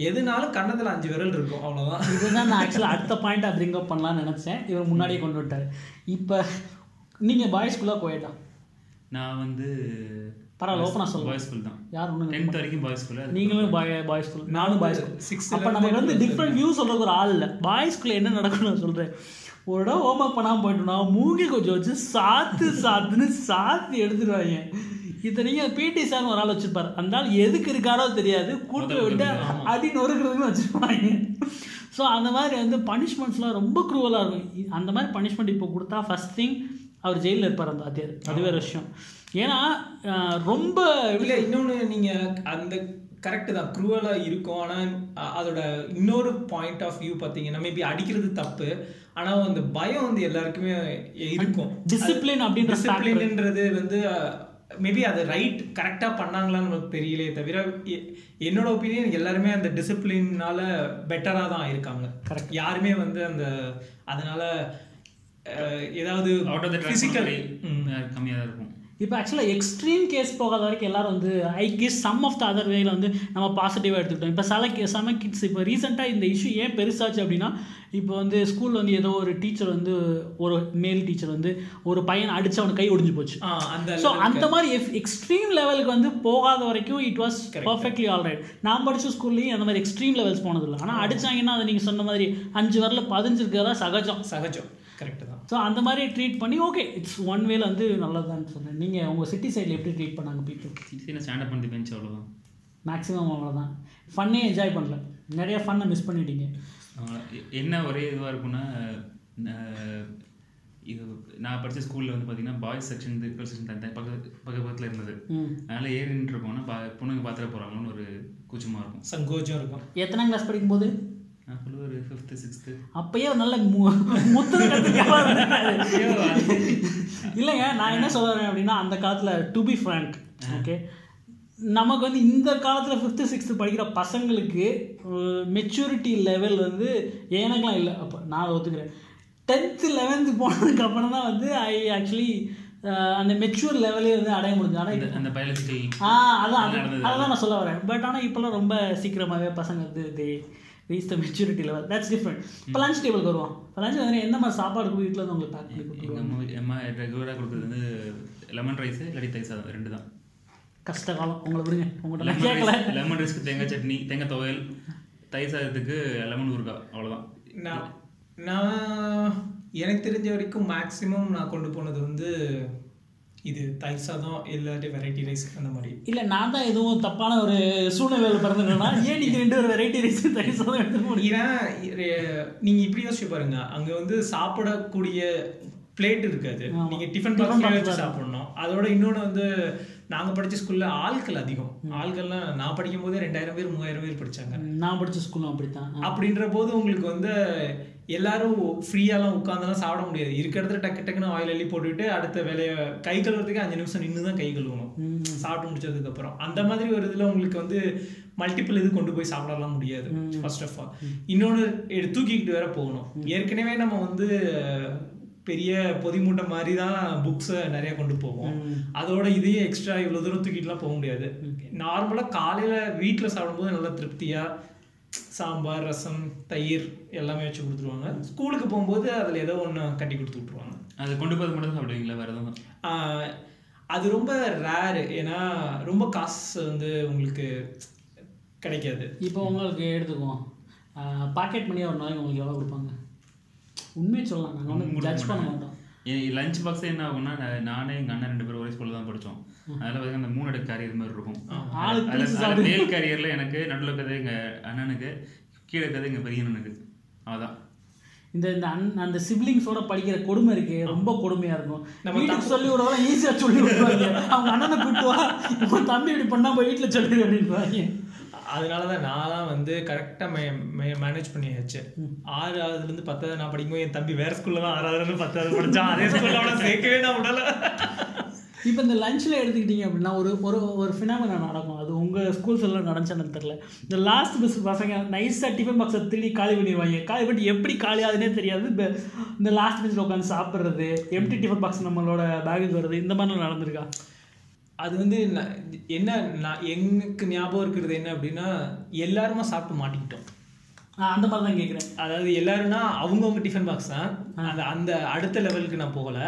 எதுனாலும் கன்னத்துல அஞ்சு விரல் இருக்கும் அவ்வளவுதான். இதுதான் நான் ஆக்சுவலாக அடுத்த பாயிண்ட்டாக பிரிங் அப் பண்ணலாம்னு நினச்சேன். இவர் முன்னாடியே கொண்டு விட்டார் இப்போ நீங்கள் பாய்ஸ் ஸ்கூலாக போயிட்டா நான் வந்து பரவாயில்ல ஓப்பனாக சொல்லுங்கள் பாய்ஸ் ஸ்கூல் தான். யார் ஒன்று டென்த் வரைக்கும் பாய்ஸ் ஸ்கூல் நீங்களும் பாய் பாய் ஸ்கூல் நானும் பாய் ஸ்கூல் Sixth அப்போ நமக்கு வந்து டிஃப்ரெண்ட் வியூ சொல்கிறதுக்கு ஒரு ஆள் இல்லை. பாய் ஸ்கூலில் என்ன நடக்கும் நான் சொல்கிறேன் ஒரு இடம் ஹோம் ஒர்க் பண்ணாமல் போயிட்டோம்னா மூங்கி கொஞ்சம் வச்சு சாத்து சாத்துன்னு சாத்தி எடுத்துடுவாங்க இத்தனைக்கும் பிடி சார் ஒரு ஆள் வச்சிருப்பார். அந்த ஆள் எதுக்கு இருக்காரோ தெரியாது. கூட்டு விட்டு அடி நொறுக்கிறதுன்னு வச்சிருப்பாங்க. ஸோ அந்த மாதிரி வந்து பனிஷ்மெண்ட்ஸ்லாம் ரொம்ப க்ரூவலாக இருக்கும். அந்த மாதிரி பனிஷ்மெண்ட் இப்போ கொடுத்தா ஃபர்ஸ்ட் திங் அவர் ஜெயிலில் இருப்பார் அந்த வாத்தியார் அது வேறு விஷயம் ஏன்னா ரொம்ப இல்ல இன்னொன்னு நீங்க அந்த கரெக்ட் தான். க்ரூவலா இருக்கும். ஆனா அ- அதோட இன்னொரு பாயிண்ட் ஆஃப் வியூ பாத்தீங்கன்னா மேபி அடிக்கிறது தப்பு. ஆனா அந்த பயம் வந்து எல்லாருக்குமே இருக்கும். Discipline அப்படின்ற. டிசிப்ளின்ன்றது வந்து மேபி அது ரைட் கரெக்டா பண்ணாங்களான்னு நமக்கு தெரியலையே தவிர எ- என்னோட ஒப்பீனியன் எல்லாருமே அந்த டிசிப்ளின்னால பெட்டரா தான் இருக்காங்க. கரெக்ட் யாருமே வந்து அந்த அதனால ஏதாவது அவுட் ஆஃப் த பிசிக்கல் கம்மியாக தான் இருக்கும். இப்போ ஆக்சுவலாக எக்ஸ்ட்ரீம் கேஸ் போகாத வரைக்கும் எல்லாரும் வந்து I guess some of the other வேல வந்து நம்ம பாசிட்டிவாக எடுத்துக்கிட்டோம். இப்போ சில கே சம கிட்ஸ் இப்போ ரீசெண்டாக இந்த இஷ்யூ ஏன் பெருசாச்சு அப்படின்னா இப்போ வந்து ஸ்கூலில் வந்து ஏதோ ஒரு டீச்சர் வந்து ஒரு மேல் டீச்சர் வந்து ஒரு பையன் அடிச்சு அவனுக்கு கை ஒடிஞ்சு போச்சு. அந்த ஸோ அந்த மாதிரி எக்ஸ்ட்ரீம் லெவலுக்கு வந்து போகாத வரைக்கும் இட் வாஸ் பர்ஃபெக்ட்லி ஆல்ரைட் நான் படித்த ஸ்கூல்லையும் அந்த மாதிரி எக்ஸ்ட்ரீம் லெவல்ஸ் போனதில்லை. ஆனால் அடிச்சாங்கன்னா அதை நீங்கள் சொன்ன மாதிரி அஞ்சு வரல பதிஞ்சிருக்கிறதா சகஜம். சகஜம். கரெக்ட் தான். ஸோ அந்த மாதிரி ட்ரீட் பண்ணி ஓகே இட்ஸ் ஒன் வேல வந்து நல்லதான்னு சொன்னேன். நீங்கள் உங்கள் சிட்டி சைடில் எப்படி ட்ரீட் பண்ணாங்க பீப்புள் நான் ஸ்டாண்டப் பண்ணி பெஞ்ச் அவ்வளோதான் மேக்ஸிமம் அவ்வளோதான் ஃபன்னே என்ஜாய் பண்ணல. நிறைய ஃபன்னை மிஸ் பண்ணிட்டீங்க. என்ன ஒரே இதுவாக இருக்கும்னா அஹ், இது நான் படித்த ஸ்கூலில் வந்து பார்த்தீங்கன்னா பாய்ஸ் செக்ஷன் கேர்ள்ஸ் செக்ஷன் தனி பக்கத்து பக்கத்தில் இருந்தது. அதனால் ஏறி நின்று இருக்கோம்னா பா பொண்ணுங்க பார்த்துட போகிறாங்களோன்னு ஒரு கூச்சமாக இருக்கும். சங்கோஜம் இருக்கும். எத்தனாம் கிளாஸ் படிக்கும்போது? ஃபிஃப்த்து சிக்ஸ்த்து அப்பயே நல்ல மு- முத்தம் கற்றுக்காரு இல்லைங்க நான் என்ன சொல்ல வரேன் அப்படின்னா அந்த காலத்தில் டு பி ஃப்ராங்க் ஓகே நமக்கு வந்து இந்த காலத்தில் ஃபிஃப்த்து சிக்ஸ்த்து படிக்கிற பசங்களுக்கு மெச்சூரிட்டி லெவல் வந்து எனக்குலாம் இல்லை. அப்போ நான் ஒத்துக்கிறேன். டென்த்து லெவன்த்து போனதுக்கு அப்புறம் தான் வந்து ஐ ஆக்சுவலி அந்த மெச்சூர் லெவலே வந்து அடைய முடிஞ்சு ஆனால் அந்த பயாலஜிக்கல் ஆ அதான் அது- அதுதான் நான் சொல்ல வரேன். பட் ஆனால் இப்போலாம் ரொம்ப சீக்கிரமாகவே பசங்க வந்து reach the maturity level that's different இப்போ லஞ்ச் டேபிளுக்கு வருவோம். இப்போ லஞ்ச் வந்து எந்த மாதிரி சாப்பாடு வீட்டில் வந்து உங்களுக்கு பேக் பண்ணி அம்மா ரெகுலராக கொடுக்குறது வந்து லெமன் ரைஸு இல்லாட்டி தயிர் சாதம் ரெண்டு தான். கஷ்ட காலம். உங்களை விடுங்க. உங்கள்கிட்ட கேட்கல. ரைஸ் லெமன் ரைஸ்க்கு தேங்காய் சட்னி தேங்காய் துவையல் தயிர் சாதத்துக்கு லெமன் ஊறுகாய் அவ்வளோதான் நான் நான் எனக்கு தெரிஞ்ச வரைக்கும் மேக்ஸிமம் நான் கொண்டு போனது வந்து இது தயிர் சாதம் இல்லாட்டி வெரைட்டி ரைஸ் அந்த மாதிரி? இல்லை நான் தான் எதுவும் தப்பான ஒரு சூழ்நிலையில் பிறந்துட்டேன்னா ஏன் நீங்கள் ரெண்டு ஒரு வெரைட்டி ரைஸ் தயிர் சாதம் எடுத்துக்க முடியும் ஏன்னா இ- நீங்க இப்படி யோசிச்சு பாருங்க. அங்க வந்து சாப்பிடக்கூடிய பிளேட் இருக்காது. ஆமா. நீங்க டிஃபன் Tiffin பாக்ஸ் box வச்சு. சாப்பிடணும். அதோட இன்னொன்று வந்து நாங்க படிச்ச ஸ்கூல்ல ஆட்கள் அதிகம். ஆட்கள்லாம் நான் படிக்கும் போதே ரெண்டாயிரம் பேர் மூவாயிரம் பேர் படிச்சாங்க. நான் படித்த ஸ்கூலும் அப்படித்தான். அப்படின்ற போது உங்களுக்கு வந்து எல்லாரும் ஃப்ரீயாலாம் உட்காந்துலாம் சாப்பிட முடியாது. இருக்க இடத்துல டக்கு டக்குன்னு ஆயில் அள்ளி போட்டுட்டு அடுத்த வேலையை கை கழுவுறதுக்கு அஞ்சு நிமிஷம் நின்று தான் கை கழுவணும். சாப்பிட்டு முடிச்சதுக்கு அப்புறம் அந்த மாதிரி ஒரு இதுல உங்களுக்கு வந்து மல்டிபிள் இது கொண்டு போய் சாப்பிடலாம் முடியாது ஃபர்ஸ்ட் ஆஃப் ஆல் இன்னொன்று தூக்கிக்கிட்டு வேற போகணும். ஏற்கனவே நம்ம வந்து பெரிய பொதி மூட்டை மாதிரி தான் புக்ஸை நிறைய கொண்டு போவோம். அதோட இதையே எக்ஸ்ட்ரா இவ்வளோ தூரம் தூக்கிட்டுலாம் போக முடியாது. நார்மலாக காலையில் வீட்டில் சாப்பிடும்போது நல்லா திருப்தியாக சாம்பார் ரசம் தயிர் எல்லாமே வச்சு கொடுத்துருவாங்க. ஸ்கூலுக்கு போகும்போது அதில் ஏதோ ஒன்று கட்டி கொடுத்து விட்ருவாங்க அது கொண்டு போகிறது மட்டும் தான் சாப்பிடுவீங்களா? வேறு எதுவும் அது ரொம்ப ரேர் ஏன்னா ரொம்ப காசு வந்து உங்களுக்கு கிடைக்காது. இப்போ உங்களுக்கு எடுத்துக்குவோம். பாக்கெட் மணி ஒரு நாளைக்கு உங்களுக்கு எவ்வளோ கொடுப்பாங்க? உண்மையை சொல்லலாம். நாங்கள் ஒன்றும் ஜட்ஜ் பண்ண மாட்டோம். லஞ்ச் பாக்ஸ் என்ன ஆகும்னா நான் எங்கள் அண்ணன் ரெண்டு பேரும் ஒரே ஸ்கூலில் தான் படித்தோம் அதில் பார்த்தீங்கன்னா அந்த மூணு அடுக்கு கேரியர் மாதிரி இருக்கும். மேல் கேரியரில் எனக்கு நடுவில் இருக்கிறது எங்கள் அண்ணனுக்கு கீழே இருக்கிறது எங்கள் பெரிய அண்ணனுக்கு. அதான் இந்த இந்த அன் அந்த சிப்ளிங்ஸோட படிக்கிற கொடுமை இருக்கு ரொம்ப கொடுமையா இருக்கும். நம்ம வீட்டுக்கு சொல்லி விடலாம் ஈஸியா சொல்லி விடுவாங்க அவங்க அண்ணனை கூட்டு வா தம்பி இப்படி பண்ணா போய் வீட்டுல சொல்லி அப்படின்றாங்க அதனால தான் நான்லாம் வந்து கரெக்டாக மே மேனேஜ் பண்ணியாச்சு. ஆறாவதுலேருந்து பத்தாவது நான் படிக்கும்போது என் தம்பி வேற ஸ்கூல்ல தான் ஆறாவதுலேருந்து பத்தாவது படிச்சான். அதே ஸ்கூல்ல அவனை சேர்க்கவே நான் விடல. இப்போ இந்த லஞ்சில் எடுத்துக்கிட்டீங்க அப்படின்னா ஒரு ஒரு ஒரு ஃபினாமினா நடக்கும். அது உங்கள் ஸ்கூல்ஸ் எல்லாம் நடந்துச்சுன்னு தெரில இந்த லாஸ்ட் பஸ் பசங்க நைஸாக டிஃபன் பாக்ஸை திருடி காலி பண்ணிடுவாங்க. காலி பண்ணி எப்படி காலி ஆகுதுன்னே தெரியாது. இந்த இந்த லாஸ்ட் பெஞ்சில் உட்காந்து சாப்பிட்றது எம்டி டிஃபன் பாக்ஸ் நம்மளோட பேகுக்கு வருது. இந்த மாதிரிலாம் நடந்திருக்கா? அது வந்து என்ன நான் எனக்கு ஞாபகம் இருக்கிறது என்ன அப்படின்னா எல்லாருமா சாப்பிட்டு மாட்டிக்கிட்டோம். நான் அந்த மாதிரி தான் கேட்குறேன் அதாவது எல்லாரும்னா அவங்கவுங்க டிஃபன் பாக்ஸ் தான் அந்த அந்த அடுத்த லெவலுக்கு நான் போகல.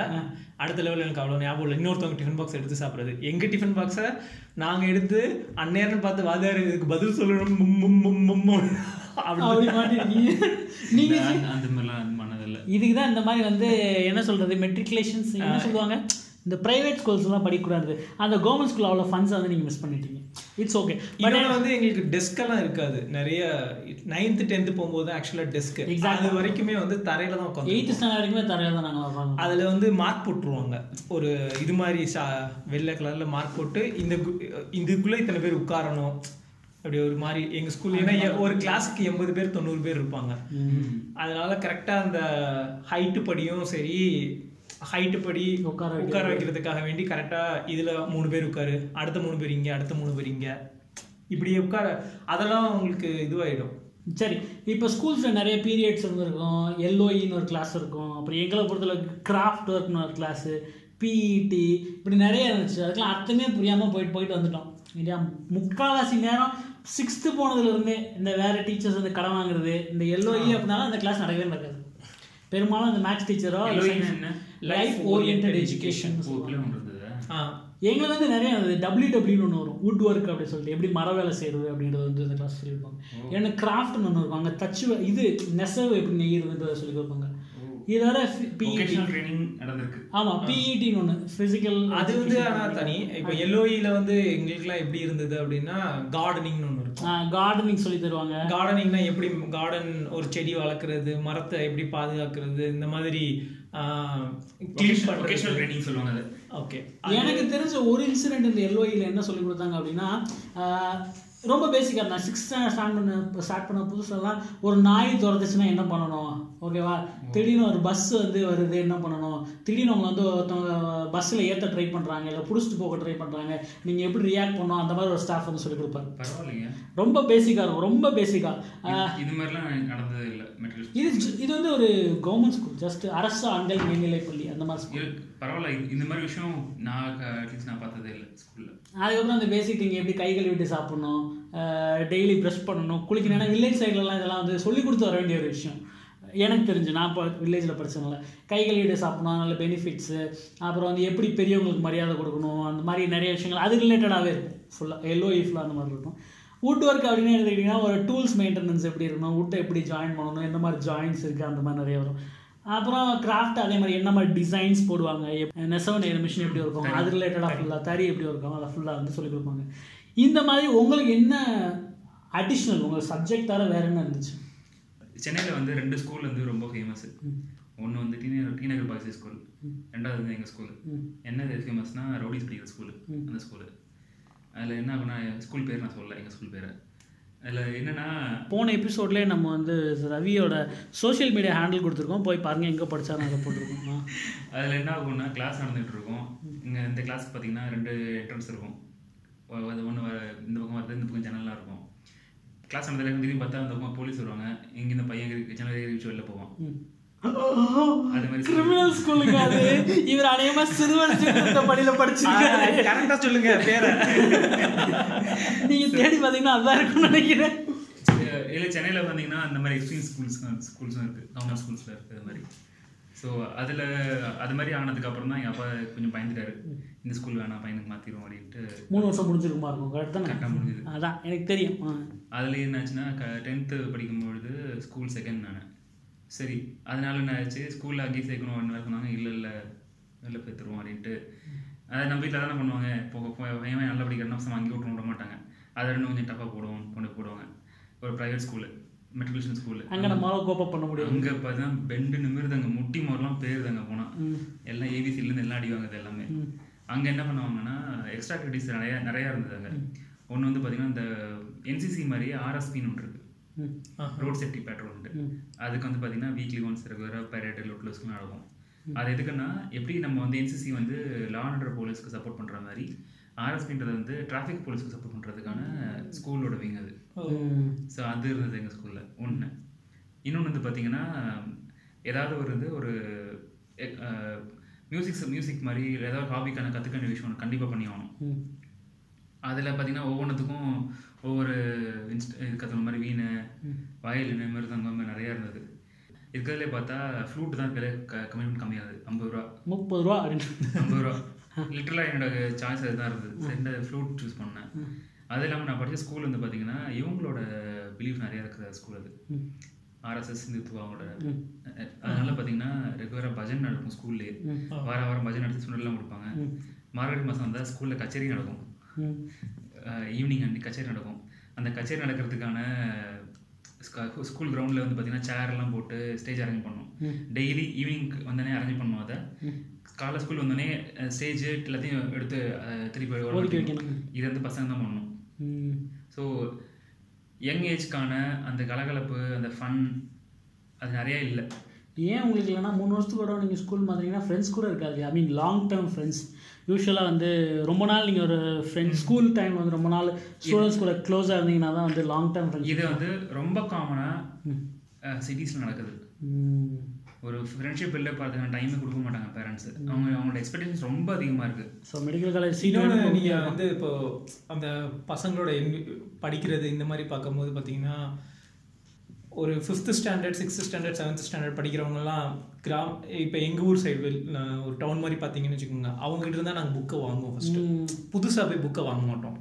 அடுத்த லெவல் எனக்கு அவ்வளோ ஞாபகம் இல்லை. இன்னொருத்தவங்க டிஃபன் பாக்ஸ் எடுத்து சாப்பிட்றது. எங்கள் டிஃபன் பாக்ஸை நாங்கள் எடுத்து அந்நேரம் பார்த்து வாதியார் இதுக்கு பதில் சொல்லணும் மும் மும் மும் மும் மும். அப்படி. அப்படி மாட்டிருக்கீங்க. நீங்கள் அந்த- மாதிரிலாம் பண்ணதில்லை இதுக்கு தான் இந்த மாதிரி வந்து என்ன சொல்கிறது மெட்ரிகுலேஷன்ஸ் என்ன சொல்லுவாங்க. இந்த ப்ரைவேட் ஸ்கூல்ஸ்லாம் படிக்கக்கூடாது. அந்த கவர்மெண்ட் ஸ்கூல் அவ்வளோ ஃபண்ட்ஸை வந்து நீங்கள் மிஸ் பண்ணிட்டீங்க. இட்ஸ் ஓகே இன்னொன்று வந்து எங்களுக்கு டெஸ்க் எல்லாம் இருக்காது. நிறைய நைன்த்து டென்த்து போகும்போது ஆக்சுவலாக டெஸ்க் அது வரைக்குமே வந்து தரையில தான் உட்காந்து எயித்து ஸ்டாண்டர்ட் வரைக்குமே தரையில் தான் நாங்கள் அதில் வந்து மார்க் போட்டுருவாங்க. ஒரு இது மாதிரி சா வெள்ளை கலரில் மார்க் போட்டு இந்த இதுக்குள்ளே இத்தனை பேர் உட்காரணும். அப்படி ஒரு மாதிரி எங்கள் ஸ்கூல் ஏன்னா ஒரு கிளாஸுக்கு எண்பது பேர் தொண்ணூறு பேர் இருப்பாங்க. அதனால கரெக்டாக அந்த ஹைட்டு படியும் சரி ஹைட்டு படி உட்கார உட்கார வைக்கிறதுக்காக வேண்டி கரெக்டாக இதில் மூணு பேர் உட்காரு அடுத்த மூணு பேர் இங்கே அடுத்த மூணு பேர் இங்கே. இப்படி உட்கார அதெல்லாம் உங்களுக்கு இதுவாயிடும். சரி இப்போ ஸ்கூல்ஸில் நிறைய பீரியட்ஸ் இருந்திருக்கும் எல்ஓஇன்னு ஒரு கிளாஸ் இருக்கும். அப்புறம் எங்களை பொறுத்தளவுக்கு கிராஃப்ட் ஒர்க்னு ஒரு கிளாஸு பிஇடி இப்படி நிறைய இருந்துச்சு. அதுக்கெல்லாம் அர்த்தமே புரியாமல் போயிட்டு போயிட்டு வந்துட்டோம். இல்லையா? முக்கால்வாசி நேரம் சிக்ஸ்த்து போனதுலேருந்தே இந்த வேறு டீச்சர்ஸ் வந்து கடன் வாங்குறது இந்த எல்ஓஇ அப்படின்னாலும் அந்த கிளாஸ் நடக்கவே நடக்காது. பெரும்பாலும் அந்த மேக்ஸ் டீச்சரோ என்ன? லைஃப் ஓரியன்ட் எஜுகேஷன் எங்களுக்கு வந்து நிறைய டபிள்யூ டபிள்யூன்னு ஒன்று வரும். வுட் ஒர்க் அப்படி சொல்லிட்டு எப்படி மர வேலை செய்கிறது அப்படின்றது வந்து இந்த கிளாஸ் சொல்லியிருப்பாங்க. எனக்கு கிராஃப்ட்னு ஒன்று இருக்கும். அங்கே தச்சு இது நெசவு எப்படி நெய்யறதுன்றதை சொல்லி கொடுப்பாங்க. இதோட பிஇடி வொகேஷனல் ட்ரைனிங் நடந்திருக்கு. ஆமாம் பிஇடின்னு ஒன்று ஃபிசிக்கல் அது வந்து ஆனால் தனி. இப்போ எல்ஓஇல வந்து எங்களுக்குலாம் எப்படி இருந்தது அப்படின்னா கார்டனிங்னு ஒன்று இருக்கும். கார்டனிங் சொல்லி தருவாங்க. கார்டனிங்னா எப்படி கார்டன் ஒரு செடி வளர்க்குறது மரத்தை எப்படி பாதுகாக்கிறது இந்த மாதிரி ஓகே எனக்கு தெரிஞ்ச ஒரு இன்சிடென்ட் இந்த எல்ஓஇல என்ன சொல்லி கொடுத்தாங்க அப்படின்னா ரொம்ப பேசிக்காக நான் சிக்ஸ்த் ஸ்டாண்ட் பண்ண ஸ்டார்ட் பண்ண புதுசுலலாம் ஒரு நாய் துரத்துச்சுன்னா என்ன பண்ணணும்? ஓகேவா திடீர்னு ஒரு பஸ் வந்து வருது என்ன பண்ணணும்? திடீர்னு அவங்க வந்து ஒருத்தவங்க பஸ்ஸில் ஏற்ற ட்ரை பண்ணுறாங்க இல்லை பிடிச்சிட்டு போக ட்ரை பண்ணுறாங்க நீங்கள் எப்படி ரியாக்ட் பண்ணணும் அந்த மாதிரி ஒரு ஸ்டாஃப் வந்து சொல்லி கொடுப்பாரு. பரவாயில்லைங்க. ரொம்ப பேசிக்காக இருக்கும் ரொம்ப பேசிக்காக இது- மாதிரிலாம் நடந்தது இல்லை இது இது வந்து ஒரு கவர்மெண்ட் ஸ்கூல் ஜஸ்ட் அரசு ஆண்கள் மேல்நிலைப்பள்ளி அந்த மாதிரி ஸ்கூல் பரவாயில்ல இந்த மாதிரி விஷயம் நான் அட்லீஸ்ட் நான் பார்த்ததே இல்லை ஸ்கூல்ல அதுக்கப்புறம் அந்த பேசிக் திங் எப்படி கை கழுவிட்டு சாப்பிடணும் டெய்லி ப்ரஷ் பண்ணணும் குளிக்கணும் ஏன்னா வில்லேஜ் சைட்லலாம் இதெல்லாம் வந்து சொல்லி கொடுத்து வர வேண்டிய ஒரு விஷயம். எனக்கு தெரிஞ்சு நான் இப்போ வில்லேஜில் படித்தனால கைகளீடு கழுவிட்டு சாப்பிடணும் நல்ல பெனிஃபிட்ஸு அப்புறம் வந்து எப்படி பெரியவங்களுக்கு மரியாதை கொடுக்கணும் அந்த மாதிரி நிறைய விஷயங்கள் அது ரிலேட்டடாகவே இருக்கும். ஃபுல்லாக எல்லோ ஃபுல்லாக அந்த மாதிரி இருக்கும். வுட் ஒர்க் அப்படின்னு எடுத்துக்கிட்டிங்கன்னா ஒரு டூல்ஸ் மெயின்டெனன்ஸ் எப்படி இருக்கணும் வுட்டை எப்படி ஜாயின் பண்ணணும் எந்த மாதிரி ஜாயின்ஸ் இருக்குது அந்த மாதிரி நிறைய வரும். அப்புறம் கிராஃப்ட் அதே மாதிரி என்ன மாதிரி டிசைன்ஸ் போடுவாங்க எப்- நெசவு நெய்கிற மிஷின் எப்படி இருக்கும் அது ரிலேட்டடாக ஃபுல்லாக தறி எப்படி இருக்கும் அதை ஃபுல்லாக வந்து சொல்லிக் கொடுப்பாங்க. இந்த மாதிரி உங்களுக்கு என்ன அடிஷ்னல் உங்கள் சப்ஜெக்ட் தவிர வேற என்ன இருந்துச்சு? சென்னையில் வந்து ரெண்டு ஸ்கூல் வந்து ரொம்ப ஃபேமஸ் ஒன்று வந்து டீநகர் டீநகர் பாய்ஸ் ஸ்கூல் ரெண்டாவது வந்து எங்கள் ஸ்கூல் என்ன ஃபேமஸ்னா ரவுடிஸ் படிக்கிற ஸ்கூல் அந்த ஸ்கூலு அதில் என்ன ஆகுனா ஸ்கூல் பேர் நான் சொல்லல எங்கள் ஸ்கூல் பேரை. அதில் என்னன்னா போன எபிசோட்லேயே நம்ம வந்து ரவியோட சோஷியல் மீடியா ஹேண்டில் கொடுத்துருக்கோம். போய் பாருங்கள் எங்கே படித்தாலும் அதை போட்டிருக்கோம். அதில் என்ன ஆகும்னா கிளாஸ் நடந்துகிட்டு இருக்கும் இங்கே இந்த கிளாஸ் பார்த்தீங்கன்னா ரெண்டு என்ட்ரன்ஸ் இருக்கும். அது ஒன்று இந்த பக்கம் வருது இந்த பக்கம் ஜன்னல்லாம் இருக்கும். கிளாஸ் நடந்ததுல திடீர்னு பார்த்தா அந்த பக்கம் போலீஸ் வருவாங்க. இங்கே இந்த பையன் ஏறி வச்சு வெளில போவான். அது மாதிரி கிரிமினல் ஸ்கூலுக்கு அது. இவர் அநேகமாக சிறுவன் படிச்சிருக்காரு. கரெக்டாக சொல்லுங்க பேரை. நீங்கள் தேடி பார்த்தீங்கன்னா அதான் இருக்கும்னு நினைக்கிறேன். இல்லை சென்னையில் பார்த்தீங்கன்னா அந்த மாதிரி எக்ஸ்ட்ரீம் ஸ்கூல்ஸ் ஸ்கூல்ஸும் இருக்குது கவர்மெண்ட் ஸ்கூல்ஸில் இருக்குது அது மாதிரி. ஸோ அதில் அது மாதிரி ஆனதுக்கு அப்புறம் தான் எங்கள் அப்பா கொஞ்சம் பயந்துட்டாரு. இந்த ஸ்கூல் வேணாம் பையனுக்கு மாற்றிடுவோம் அப்படின்ட்டு. மூணு வருஷம் முடிஞ்சிருக்குமா இருக்கும்? கரெக்ட் தானே? கரெக்டாக முடிஞ்சுது. அதான் எனக்கு தெரியும். அதில் என்னாச்சுன்னா க டென்த்து படிக்கும்பொழுது ஸ்கூல் செகண்ட் நான். சரி அதனால என்ன ஆச்சு? ஸ்கூலில் அங்கேயே சேர்க்கணும் ஒன்று சொன்னாங்க. இல்லை இல்லை வெளில போய்த்துருவோம் அப்படின்ட்டு. அதை நம்ம வீட்டில் தானே பண்ணுவாங்க. இப்போ பையன் நல்லா படிக்கிறனா அங்கேயே விட்டு விட மாட்டாங்க. அதை ரெண்டும் கொஞ்சம் டஃப்பாக போடுவோம் கொண்டு போடுவாங்க. ஒரு ப்ரைவேட் ஸ்கூலு மெட்ரிகுலேஷன் ஸ்கூலு அங்கே நம்மளால கோப்பப் பண்ண முடியும். அங்கே பார்த்தீங்கன்னா பெண்டு நிமிருதாங்க முட்டி மோரெலாம் பேருதாங்க போனால். எல்லாம் ஏபிசிலேருந்து எல்லாம் அடி வாங்குது எல்லாமே. அங்கே என்ன பண்ணுவாங்கன்னா எக்ஸ்ட்ரா ஆக்டிவிட்டிஸ் நிறையா நிறையா இருந்தது அங்கே. ஒன்று வந்து பார்த்தீங்கன்னா இந்த என்சிசி மாதிரி ஆர்எஸ்பின்னு ஒன்று இருக்குது. ரோட் சேஃப்டி பேட்ரோல் உண்டு. அதுக்கு வந்து பார்த்தீங்கன்னா வீக்லி ஒன்ஸ் ரெகுலராக பேரேட் லோட்லஸ்க்கு நடக்கும் அது எதுக்குன்னா எப்படி நம்ம வந்து என்சிசி வந்து லா அண்ட் ஆர்டர் போலீஸ்க்கு சப்போர்ட் பண்ணுற மாதிரி ஆர்எஸ்பின்றது வந்து டிராஃபிக் போலீஸ்க்கு சப்போர்ட் பண்ணுறதுக்கான ஸ்கூலோட விங் அது. ஸோ அது இருந்தது எங்கள் ஸ்கூலில் ஒன்று இன்னொன்று வந்து பார்த்தீங்கன்னா ஏதாவது ஒரு இது ஒரு மியூசிக் மியூசிக் மாதிரி ஏதாவது ஹாபிக்கான கற்றுக்க வேண்டிய விஷயம் கண்டிப்பாக பண்ணி ஆகணும். அதில் பார்த்தீங்கன்னா ஒவ்வொன்றுத்துக்கும் ஒவ்வொரு இன்ஸ்ட் இது கற்றுக்கிற மாதிரி வீணை வயலின் மிருதங்கம் நிறையா இருந்தது. இருக்கிறதுலே பார்த்தா ஃப்ளூட் தான் க கமிட்மெண்ட் கம்மியாகுது ஐம்பது ரூபா. முப்பது ரூபா ஐம்பது ரூபா. லிட்டரலாக என்னோட சாய்ஸ் அதுதான் இருந்தது. இந்த ஃப்ளூட் சூஸ் பண்ணேன். அது இல்லாமல் நான் படித்த ஸ்கூல் வந்து பார்த்தீங்கன்னா இவங்களோட பிலீஃப் நிறையா இருக்கிற ஸ்கூல் அது. ஆர்எஸ்எஸ் இந்துத்துவா அவங்களோட. அதனால பார்த்தீங்கன்னா ரெகுலராக பஜன் நடக்கும் ஸ்கூல்லேயே வார வாரம் பஜன் நடத்தி சுண்டெல்லாம் கொடுப்பாங்க. மார்கழி மாதம் வந்தால் ஸ்கூலில் கச்சேரி நடக்கும். ஈவினிங் அன்னைக்கு கச்சேரி நடக்கும். அந்த கச்சேரி நடக்கிறதுக்கான ஸ்கூல் கிரவுண்டில் வந்து பார்த்தீங்கன்னா சேர் எல்லாம் போட்டு ஸ்டேஜ் அரேஞ்ச் பண்ணோம். டெய்லி ஈவினிங் வந்தோடனே அரேஞ்ச் பண்ணுவோம் அதை. காலை ஸ்கூல் வந்தோடனே ஸ்டேஜ் எல்லாத்தையும் எடுத்து திருப்பி ஒதுக்கி வைக்கணும். இது வந்து பசங்க தான் பண்ணணும். ஸோ யங் ஏஜ்க்கான அந்த கலகலப்பு அந்த ஃபன் அது நிறைய இல்லை. ஏன் உங்களுக்கு இல்லைன்னா மூணு வருஷத்துக்கு கூட நீங்கள் ஸ்கூல் மாதிரிங்கன்னா ஃப்ரெண்ட்ஸ் கூட இருக்காது. I mean long term friends யூஸ்வலாக வந்து ரொம்ப நாள் நீங்கள் ஒரு ஃப்ரெண்ட்ஸ் ஸ்கூல் டைம் வந்து ரொம்ப நாள் ஸ்டூடெண்ட்ஸ் கூட க்ளோஸாக இருந்தீங்கன்னா தான் வந்து லாங் டேர்ம் ஃப்ரெண்ட்ஸ் இது வந்து ரொம்ப காமனாக சிட்டிஸில் நடக்குது. ஒரு ஃப்ரெண்ட்ஷிப் பில்டப் பார்த்துக்கான டைமே கொடுக்க மாட்டாங்க பேரண்ட்ஸ் அவங்க அவங்களோட எக்ஸ்பெக்டேஷன்ஸ் ரொம்ப அதிகமாக இருக்குது ஸோ மெடிக்கல் காலேஜ் இன்னொன்று சீனியர் நீங்கள் வந்து இப்போ அந்த பசங்களோட படிக்கிறது இந்த மாதிரி பார்க்கும்போது பார்த்தீங்கன்னா ஒரு fifth standard sixth standard seventh standard படிக்கிறவங்கலாம் கிராம் இப்போ எங்கள் ஊர் சைடு ஒரு டவுன் மாதிரி பார்த்தீங்கன்னு வச்சுக்கோங்க அவங்ககிட்ட இருந்தால் நாங்கள் புக்கை வாங்குவோம் ஃபஸ்ட்டு புதுசாக போய் புக்கை வாங்க மாட்டோம்.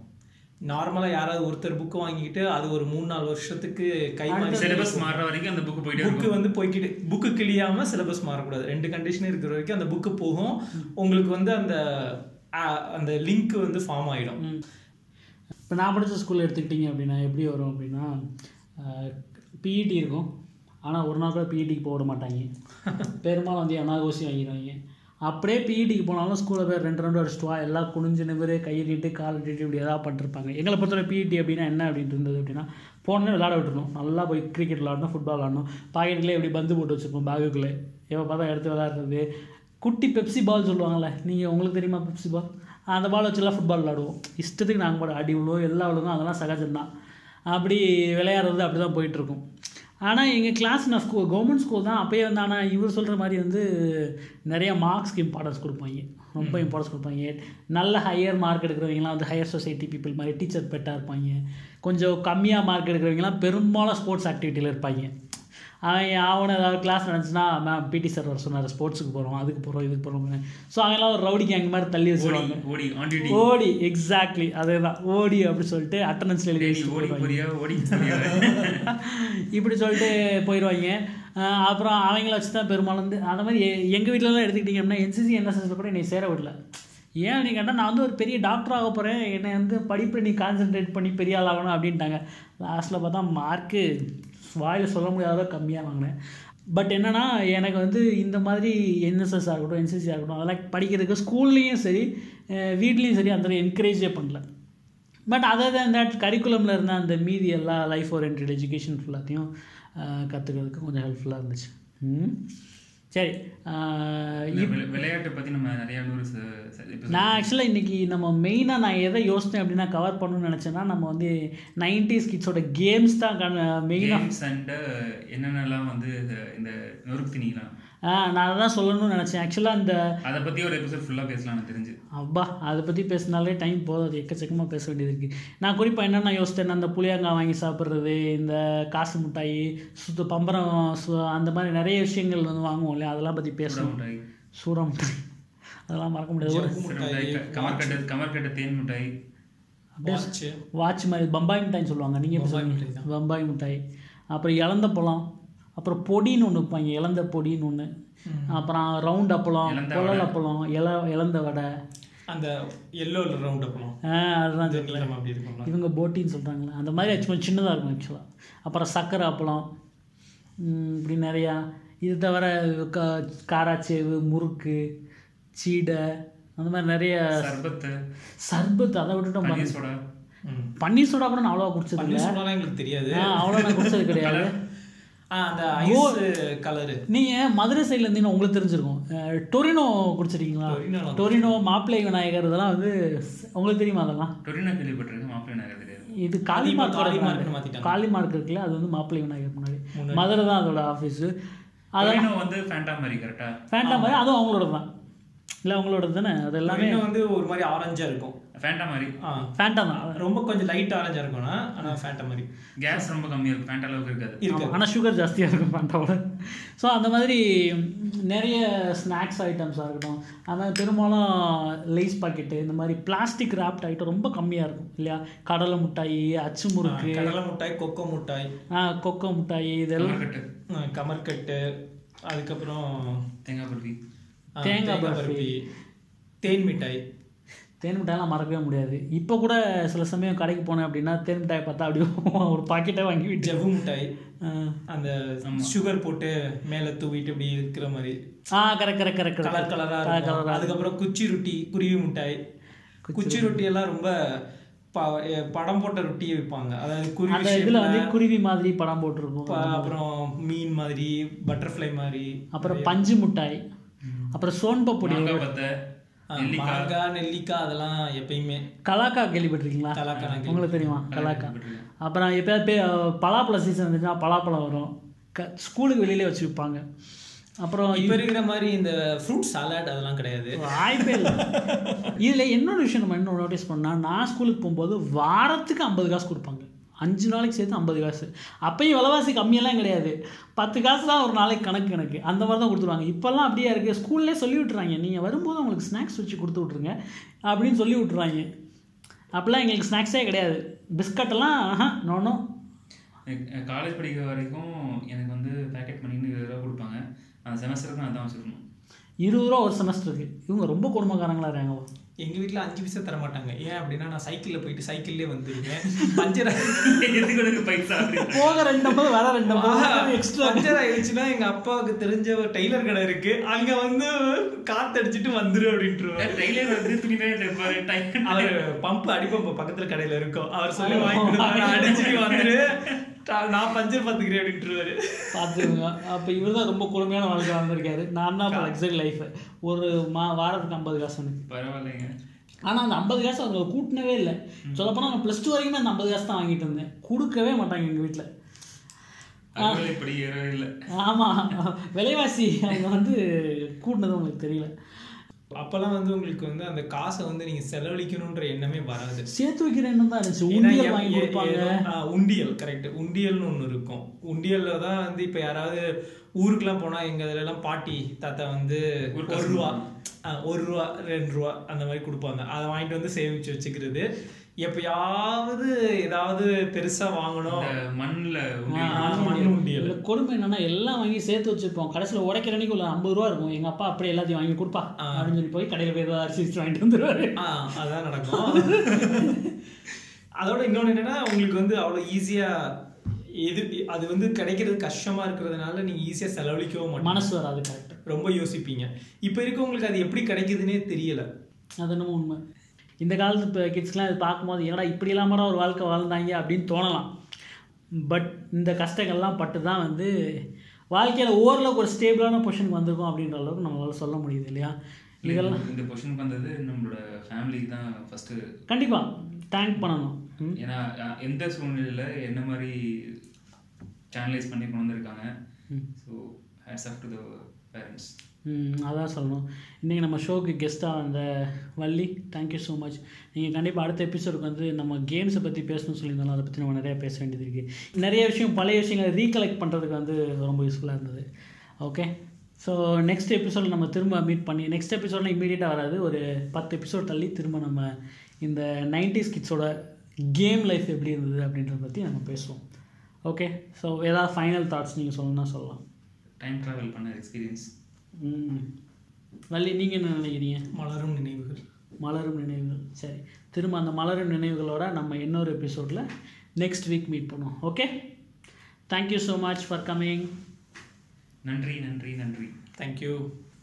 நார்மலாக யாராவது ஒருத்தர் புக்கு வாங்கிக்கிட்டு அது ஒரு மூணு நாலு வருஷத்துக்கு கை மாறி சிலபஸ் மாறுற வரைக்கும் அந்த புக்கு போயிட்டே புக்கு வந்து போய்க்கிட்டு புக்கு கிளியாம சிலபஸ் மாறக்கூடாது. ரெண்டு கண்டிஷன் இருக்கிற வரைக்கும் அந்த புக்கு போகும். உங்களுக்கு வந்து அந்த அந்த லிங்க் வந்து ஃபார்ம் ஆயிடும். இப்போ நான் படித்த ஸ்கூல் எடுத்துக்கிட்டிங்க அப்படின்னா எப்படி வரும் அப்படின்னா பிஇடி இருக்கும். ஆனால் ஒரு நாள் கூட பிஇடிக்கு போக விட மாட்டாங்க. பெரும்பாலும் வந்து அனாகோசி வாங்கிடுவாங்க. அப்படியே பிஇடிக்கு போனாலும் ஸ்கூலில் போய் ரெண்டு ரெண்டு அடிச்சுட்டு வா எல்லாம் குனிஞ்சு நிமிரு கையை கால் இட்டு இப்படி எதாவது பண்ணிருப்பாங்க. எங்களை பொறுத்தவரை பிஇடி அப்படின்னா என்ன அப்படின்ட்டு இருந்தது அப்படின்னா போனோடனே விளாட விட்டுருணும் நல்லா போய் கிரிக்கெட் விளாடணும் ஃபுட்பால் விளாடணும் பாக்கெட்லேயே இப்படி பந்து போட்டு வச்சுருப்போம் பேகுக்குள்ளே எப்போ பார்த்தா எடுத்து விளாட்றது குட்டி பெப்சி பால் சொல்லுவாங்கள்ல நீங்கள் உங்களுக்கு தெரியுமா பெப்சி பால் அந்த பால் வச்சுலாம் ஃபுட்பால் விளாடுவோம் இஷ்டத்துக்கு நாங்கள் பாட அடி விழுவோம் எல்லா விழுவோம். அதெல்லாம் சகஜம்தான். அப்படி விளையாடுறது அப்படி தான் போயிட்டுருக்கும் ஆனால் எங்கள் கிளாஸ் நான் ஸ்கூல் கவர்மெண்ட் ஸ்கூல் தான் அப்போயே வந்து ஆனால் இவர் சொல்கிற மாதிரி வந்து நிறைய மார்க்ஸ்க்கு இம்பார்ட்டன்ஸ் கொடுப்பாங்க. ரொம்ப இம்பார்ட்டன்ஸ் கொடுப்பாங்க. நல்ல ஹையர் மார்க் எடுக்கிறவங்கலாம் வந்து ஹையர் சொசைட்டி பீப்புள் மாதிரி டீச்சர் பெட்டாக இருப்பாங்க. கொஞ்சம் கம்மியாக மார்க் எடுக்கிறவங்கலாம் பெரும்பாலும் ஸ்போர்ட்ஸ் ஆக்டிவிட்டியில் இருப்பாங்க. அவன் அவனை ஏதாவது கிளாஸ் நடந்துச்சுன்னா மேம் பிடி சார் வர சொன்னார் ஸ்போர்ட்ஸுக்கு போகிறோம் அதுக்கு போகிறோம் இதுக்கு போகிறோம் ஸோ அவங்கெல்லாம் ஒரு ரவுடி கேங் மாதிரி தள்ளி வச்சுருவாங்க. ஓடி எக்ஸாக்ட்லி அதே தான் ஓடி அப்படி சொல்லிட்டு அட்டண்டன்ஸில் எழுதி இப்படி சொல்லிட்டு போயிடுவாங்க அப்புறம் அவங்கள வச்சு தான் பெரும்பாலும் வந்து அந்த மாதிரி எ- எங்க வீட்டிலலாம் எடுத்துக்கிட்டிங்க அப்படின்னா என்சிசி என்எஸ்எஸ்ல கூட என்னை சேர விடல. ஏன் நீ கேட்டால் நான் வந்து ஒரு பெரிய டாக்டர் ஆக போகிறேன் என்னை வந்து படிப்பில் நீ கான்சென்ட்ரேட் பண்ணி பெரிய ஆள் ஆகணும் அப்படின்ட்டாங்க. லாஸ்ட்டில் பார்த்தா மார்க்கு வாயில் சொல்ல முடியாத கம்மியாக வாங்கினேன். பட் என்னென்னா எனக்கு வந்து இந்த மாதிரி என்எஸ்எஸ் ஆகட்டும் என்சிசி ஆகட்டும் அதெல்லாம் படிக்கிறதுக்கு ஸ்கூல்லேயும் சரி வீட்லேயும் சரி அந்த என்கரேஜே பண்ணல. பட் அதர் தேன் தட் கரிக்குலமில் இருந்த அந்த மீதி எல்லா லைஃப் ஓரியன்ட் எஜுகேஷன் ஃபுல்லாத்தையும் கற்றுக்கிறதுக்கு கொஞ்சம் ஹெல்ப்ஃபுல்லாக இருந்துச்சு. ம்? சரி விளையாட்டை பத்தி நம்ம நிறைய நான் ஆக்சுவலாக இன்றைக்கி நம்ம மெயினாக நான் எதை யோசித்தேன் அப்படின்னா கவர் பண்ணணும்னு நினச்சேன்னா நம்ம வந்து நைன்டிஸ் கிட்ஸோட கேம்ஸ் தான் மெயினாக அண்ட் என்னென்னலாம் வந்து இந்த- இந்த நொறுக்கு திணிக்கலாம்? நான் அதான் சொல்லணும்னு நினச்சேன். ஆக்சுவலாக இந்த அதை பத்தி ஒரு எபிசோட் ஃபுல்லா பேசலாம் எனக்கு தெரிஞ்சு. அப்பா அதை பற்றி பேசினாலே டைம் போதும். அது எக்கச்சக்கமாக பேச வேண்டியது இருக்குது நான் குறிப்பாக என்னென்ன யோசித்தேன்னா அந்த புளியங்காய் வாங்கி சாப்பிட்றது இந்த காசு மிட்டாய் சுத்த பம்பரம் அந்த மாதிரி நிறைய விஷயங்கள் வந்து வாங்குவோம் இல்லையா? அதெல்லாம் பற்றி பேசணும். மிட்டாய் சூடா மிட்டாய். அதெல்லாம் மறக்க முடியாது. கமர்கட்டு கமர்கட்டு தேன் மிட்டாய். வாட்ச். வாட்ச் மாதிரி பம்பாய் மிட்டாய்னு சொல்லுவாங்க. நீங்கள் பம்பாய்? மிட்டாய் பம்பாய் மிட்டாய். அப்புறம் இலந்த பழம் அப்புறம் பொடின்னு ஒன்று வைப்பாங்க இலந்த பொடின்னு ஒன்று அப்புறம் ரவுண்ட் அப்பளம் குழல். அப்பளம் இல இலந்த வடை. அந்த எல்லோ ரவுண்ட் அப்பலாம் ஆ, அதுதான் தெரியல அப்படி இருக்கும்ல. இவங்க போட்டின்னு சொல்கிறாங்களே அந்த மாதிரி சும்மா சின்னதாக இருக்கும் ஆக்சுவலாக அப்புறம் சக்கரை அப்பளம் இப்படி நிறையா. இது தவிர க காராச்சேவு முறுக்கு சீடை அந்த மாதிரி நிறைய சர்பத்து. சர்பத் அதை விட்டுட்டோம். பன்னீர் சோடா. பன்னீர் சோடா கூட நான் அவ்வளோவா குடிச்சது இல்லை எங்களுக்கு தெரியாது. அவ்வளோ நான் குடிச்சது கிடையாது. அந்த ஐஸ் கலரு. நீங்கள் மதுரை சைடில் இருந்தீங்கன்னா உங்களுக்கு தெரிஞ்சிருக்கும். டொரினோ குடிச்சிருக்கீங்களா? டொரினோ மாப்பிள்ளை விநாயகர் இதெல்லாம் வந்து உங்களுக்கு தெரியுமா அதெல்லாம்? டொரினா கேள்விப்பட்டிருக்கேன் மாப்பிள்ளை தெரியாது. இது காளிமார்க் மாத்திட்டாங்க. காளிமார்க் இருக்குல்ல அது வந்து மாப்பிள்ளை விநாயகர் முன்னாடி. மதுரை தான் அதோட ஆஃபீஸு டொரினோ வந்து ஃபேண்டா மாதிரி கரெக்டா ஃபேண்டா மாதிரி அதுவும் அவங்களோட தான் இல்லை அவங்களோட தானே? அது எல்லாமே வந்து ஒரு மாதிரி ஆரஞ்சா இருக்கும். ஃபேண்டா மாதிரி. ஆ ஃபேண்டா தான். ரொம்ப கொஞ்சம் லைட் ஆரஞ்சா இருக்கும்னா ஆனா ஃபேண்டா மாதிரி. கேஸ் ரொம்ப கம்மியா இருக்கும் ஃபேண்டா அளவுக்கு இருக்காது. இருக்கு. ஆனால் சுகர் ஜாஸ்தியாக இருக்கும் ஃபேண்டாவோட ஸோ அந்த மாதிரி நிறைய ஸ்நாக்ஸ் ஐட்டம்ஸாக இருக்கட்டும். மாதிரி பெரும்பாலும் லேஸ் பாக்கெட்டு இந்த மாதிரி பிளாஸ்டிக் ராப்ட் ஐட்டம் ரொம்ப கம்மியாக இருக்கும் இல்லையா? கடலை மிட்டாய் அச்சு முறுக்கு. கடலை மிட்டாய் கொக்கோ மிட்டாய். ஆ, கொக்கோ மிட்டாய் இதெல்லாம் கமர்கட்டு. அதுக்கப்புறம் தேங்காய் பருப்பி. தேங்காய் பர்ஃபி. தேன் மிட்டாய். தேன் மிட்டாயெல்லாம் மறக்கவே முடியாது. இப்போ கூட சில சமயம் கடைக்கு போனேன் அப்படின்னா தேன் மிட்டாய் பார்த்தா அப்படியே ஒரு பாக்கெட்டை வாங்கி விட்டு ஜவ்வு மிட்டாய். அந்த சுகர் போட்டு மேல தூவிட்டு இப்படி இருக்கிற மாதிரி. ஆ கரெக்ட் கரெக்ட் கரெக்ட் கலர் கலரா கலர் இருக்கும். கலரா அதுக்கப்புறம் குச்சி ரொட்டி குருவி மிட்டாய். குச்சி ரொட்டி. எல்லாம் ரொம்ப படம் போட்ட ரொட்டியை விற்பாங்க. அதாவது குருவி இதில் வந்து குருவி மாதிரி படம் போட்டிருக்கும் அப்புறம் மீன் மாதிரி பட்டர்ஃப்ளை மாதிரி அப்புறம் பஞ்சு மிட்டாய். அப்புறம் சோன்பப்பொடி. மாங்காய் நெல்லிக்காய். அதெல்லாம் எப்பயுமே. கலாக்கா கேள்விப்பட்டிருக்கீங்களா? கலாக்கா உங்களுக்கு தெரியுமா? கலாக்கா. அப்புறம் எப்பயாவது பலாப்பழ சீசன் இருந்துச்சுன்னா பலாப்பழம் வரும். க ஸ்கூலுக்கு வெளியிலே வச்சு விற்பாங்க அப்புறம் இப்ப இருக்கிற மாதிரி இந்த ஃப்ரூட் சாலட் அதெல்லாம் கிடையாது. வாய்ப்பே இல்லை. இதில் இன்னொரு விஷயம் நம்ம இன்னும் நோட்டீஸ் பண்ணால் நான் ஸ்கூலுக்கு போகும்போது வாரத்துக்கு ஐம்பது காசு கொடுப்பாங்க. அஞ்சு நாளைக்கு சேர்த்து ஐம்பது காசு. அப்பயும் விலைவாசி கம்மியெல்லாம் கிடையாது. பத்து காசு தான் ஒரு நாளைக்கு கணக்கு கணக்கு. அந்த மாதிரி தான் கொடுத்துருவாங்க. இப்போல்லாம் அப்படியே இருக்குது ஸ்கூல்லே சொல்லி விட்டுறாங்க. நீங்கள் வரும்போது உங்களுக்கு ஸ்நாக்ஸ் வச்சு கொடுத்து விட்ருங்க அப்படின்னு சொல்லி விட்டுறாங்க. அப்போல்லாம் எங்களுக்கு ஸ்நாக்ஸே கிடையாது. பிஸ்கட்டெல்லாம் ஆஹா நோனும் காலேஜ் படிக்கிற வரைக்கும் எனக்கு வந்து பேக்கெட் பண்ணின்னு இதெல்லாம் கொடுப்பாங்க. அந்த செமஸ்டருக்கு நான் அதான் வச்சுருக்கணும். இருபது ரூபா ஒரு செமஸ்டருக்கு இவங்க ரொம்ப குடும்பக்காரங்களா இருக்காங்க எங்க வீட்ல அஞ்சு பைசா தர மாட்டாங்க ஏன் அப்படின்னா நான் சைக்கிள்ல போயிட்டு சைக்கிள்லயே வந்துருவேன். பஞ்சர் எதுக்கு பைசா போக ரெண்டு ஐம்பது வர ரெண்டு எக்ஸ்ட்ரா பஞ்சர் ஆயிடுச்சுன்னா எங்க அப்பாவுக்கு தெரிஞ்ச ஒரு டெய்லர் கடை இருக்கு. அங்க வந்து காத்தடிச்சிட்டு வந்துரு அப்படின்ட்டு டெய்லர் வந்து டைம் அவர் பம்ப் அடிப்பம்பு பக்கத்துல கடையில இருக்கும். அவர் சொல்லி வாங்கி கொடுத்தாரு அடிச்சுட்டு வந்துரு. நான் பஞ்சர் பாத்துக்கிறேன் அப்படின்ட்டுருவாரு பார்த்துக்கோங்க அப்போ இவர் தான் ரொம்ப கொடுமையான வாழ்க்கை வந்திருக்காரு நான் தான் இப்போ லக்ஸரி லைஃப் ஒரு மா வாரத்துக்கு ஐம்பது காசு எனக்கு பரவாயில்லைங்க. ஆனால் அந்த ஐம்பது காசு அவங்க கூட்டினவே இல்லை. சொல்லப்போனால் நான் ப்ளஸ் டூ வரைக்குமே அந்த ஐம்பது காசு தான் வாங்கிட்டு இருந்தேன். கொடுக்கவே மாட்டாங்க எங்கள் வீட்டில் இப்படி இல்லை. ஆமாம் விலைவாசி அவங்க வந்து கூட்டினது உங்களுக்கு தெரியல. அப்பெல்லாம் வந்து உங்களுக்கு வந்து அந்த காசை வந்து நீங்க செலவழிக்கணும்ன்ற எண்ணமே வராது. சேர்த்து வைக்கிற எண்ணம் தான் இருந்துச்சு. உண்டியல் வாங்கி கொடுப்பாங்க. கரெக்ட் உண்டியல்னு ஒன்று இருக்கும். உண்டியல்ல தான் வந்து இப்போ யாராவது ஊருக்குலாம் போனா எங்க இதுல எல்லாம் பாட்டி தாத்தா வந்து ஒரு ரூபா ஒரு ரூபா ரெண்டு ரூபா அந்த மாதிரி கொடுப்பாங்க. அதை வாங்கிட்டு வந்து சேமிச்சு வச்சுக்கிறது. எப்பயாவது ஏதாவது பெருசா வாங்கணும். மண்ணில் மண் உண்டியல். கொடுமை என்னன்னா எல்லாம் வாங்கி சேர்த்து வச்சிருப்போம். கடைசியில் உடைக்கிற அன்னைக்கு ஒரு ஐம்பது ரூபா இருக்கும். எங்க அப்பா அப்படியே எல்லாத்தையும் வாங்கி கொடுப்பா. அப்படின்னு சொல்லி போய் கடையில் போய் ஏதாவது அரிசி வாங்கிட்டு வந்துருவாரு. ஆ அதான் நடக்கும். அதோட இன்னொன்று என்னன்னா உங்களுக்கு வந்து அவ்வளோ ஈஸியா எது அது வந்து கிடைக்கிறது கஷ்டமா இருக்கிறதுனால நீங்க ஈஸியா செலவழிக்கவும் மாட்டீங்க. மனசு வராது கரெக்ட் ரொம்ப யோசிப்பீங்க. இப்போ இருக்கவங்களுக்கு அது எப்படி கிடைக்குதுன்னே தெரியல. அது என்னமோ உண்மை. இந்த காலத்து இப்போ கிட்ஸ்லாம் இது பார்க்கும்போது ஏன்னா இப்படி இல்லாமடா ஒரு வாழ்க்கை வாழ்ந்தாங்க? அப்படின்னு தோணலாம். பட் இந்த கஷ்டங்கள்லாம் பட்டு தான் வந்து வாழ்க்கையில் ஓரளவுக்கு ஒரு ஸ்டேபிளான பொசிஷனுக்கு வந்திருக்கோம் அப்படின்ற அளவுக்கு நம்மளால சொல்ல முடியுது இல்லையா? இதெல்லாம் இந்த பொசிஷனுக்கு வந்தது நம்மளோட ஃபேமிலிக்கு தான் ஃபஸ்ட்டு கண்டிப்பாக தேங்க் பண்ணணும். ஏன்னா எந்த சூழ்நிலையில் என்ன மாதிரி சேனலைஸ் பண்ணி கொண்டு வந்திருக்காங்க. So hats off to the parents அதான் சொல்லணும். இன்றைக்கி நம்ம ஷோக்கு கெஸ்ட்டாக வந்த வள்ளி தேங்க்யூ ஸோ மச் நீங்கள் கண்டிப்பாக அடுத்த எபிசோடுக்கு வந்து நம்ம கேம்ஸை பற்றி பேசணும்னு சொல்லியிருந்தாலும் அதை பற்றி நம்ம நிறையா பேச வேண்டியது இருக்குது நிறைய விஷயம் பழைய விஷயங்களை ரீகலெக்ட் பண்ணுறதுக்கு வந்து ரொம்ப யூஸ்ஃபுல்லாக இருந்தது. ஓகே ஸோ நெக்ஸ்ட் எபிசோட் நம்ம திரும்ப மீட் பண்ணி நெக்ஸ்ட் எபிசோடில் இமீடியட்டாக வராது. ஒரு பத்து எபிசோட் தள்ளி திரும்ப நம்ம இந்த நைன்டிஸ் கிட்ஸோட கேம் லைஃப் எப்படி இருந்தது அப்படின்றத பற்றி நம்ம பேசுவோம். ஓகே ஸோ ஏதாவது ஃபைனல் தாட்ஸ் நீங்கள் சொல்லணும்னா சொல்லலாம். டைம் ட்ராவல் பண்ண எக்ஸ்பீரியன்ஸ் வள்ளி நீங்கள் என்ன நினைக்கிறீங்க? மலரும் நினைவுகள். மலரும் நினைவுகள். சரி. திரும்ப அந்த மலரும் நினைவுகளோட நம்ம இன்னொரு எபிசோடில் நெக்ஸ்ட் வீக் மீட் பண்ணுவோம். Okay thank you so much for coming நன்றி நன்றி நன்றி. தேங்க்யூ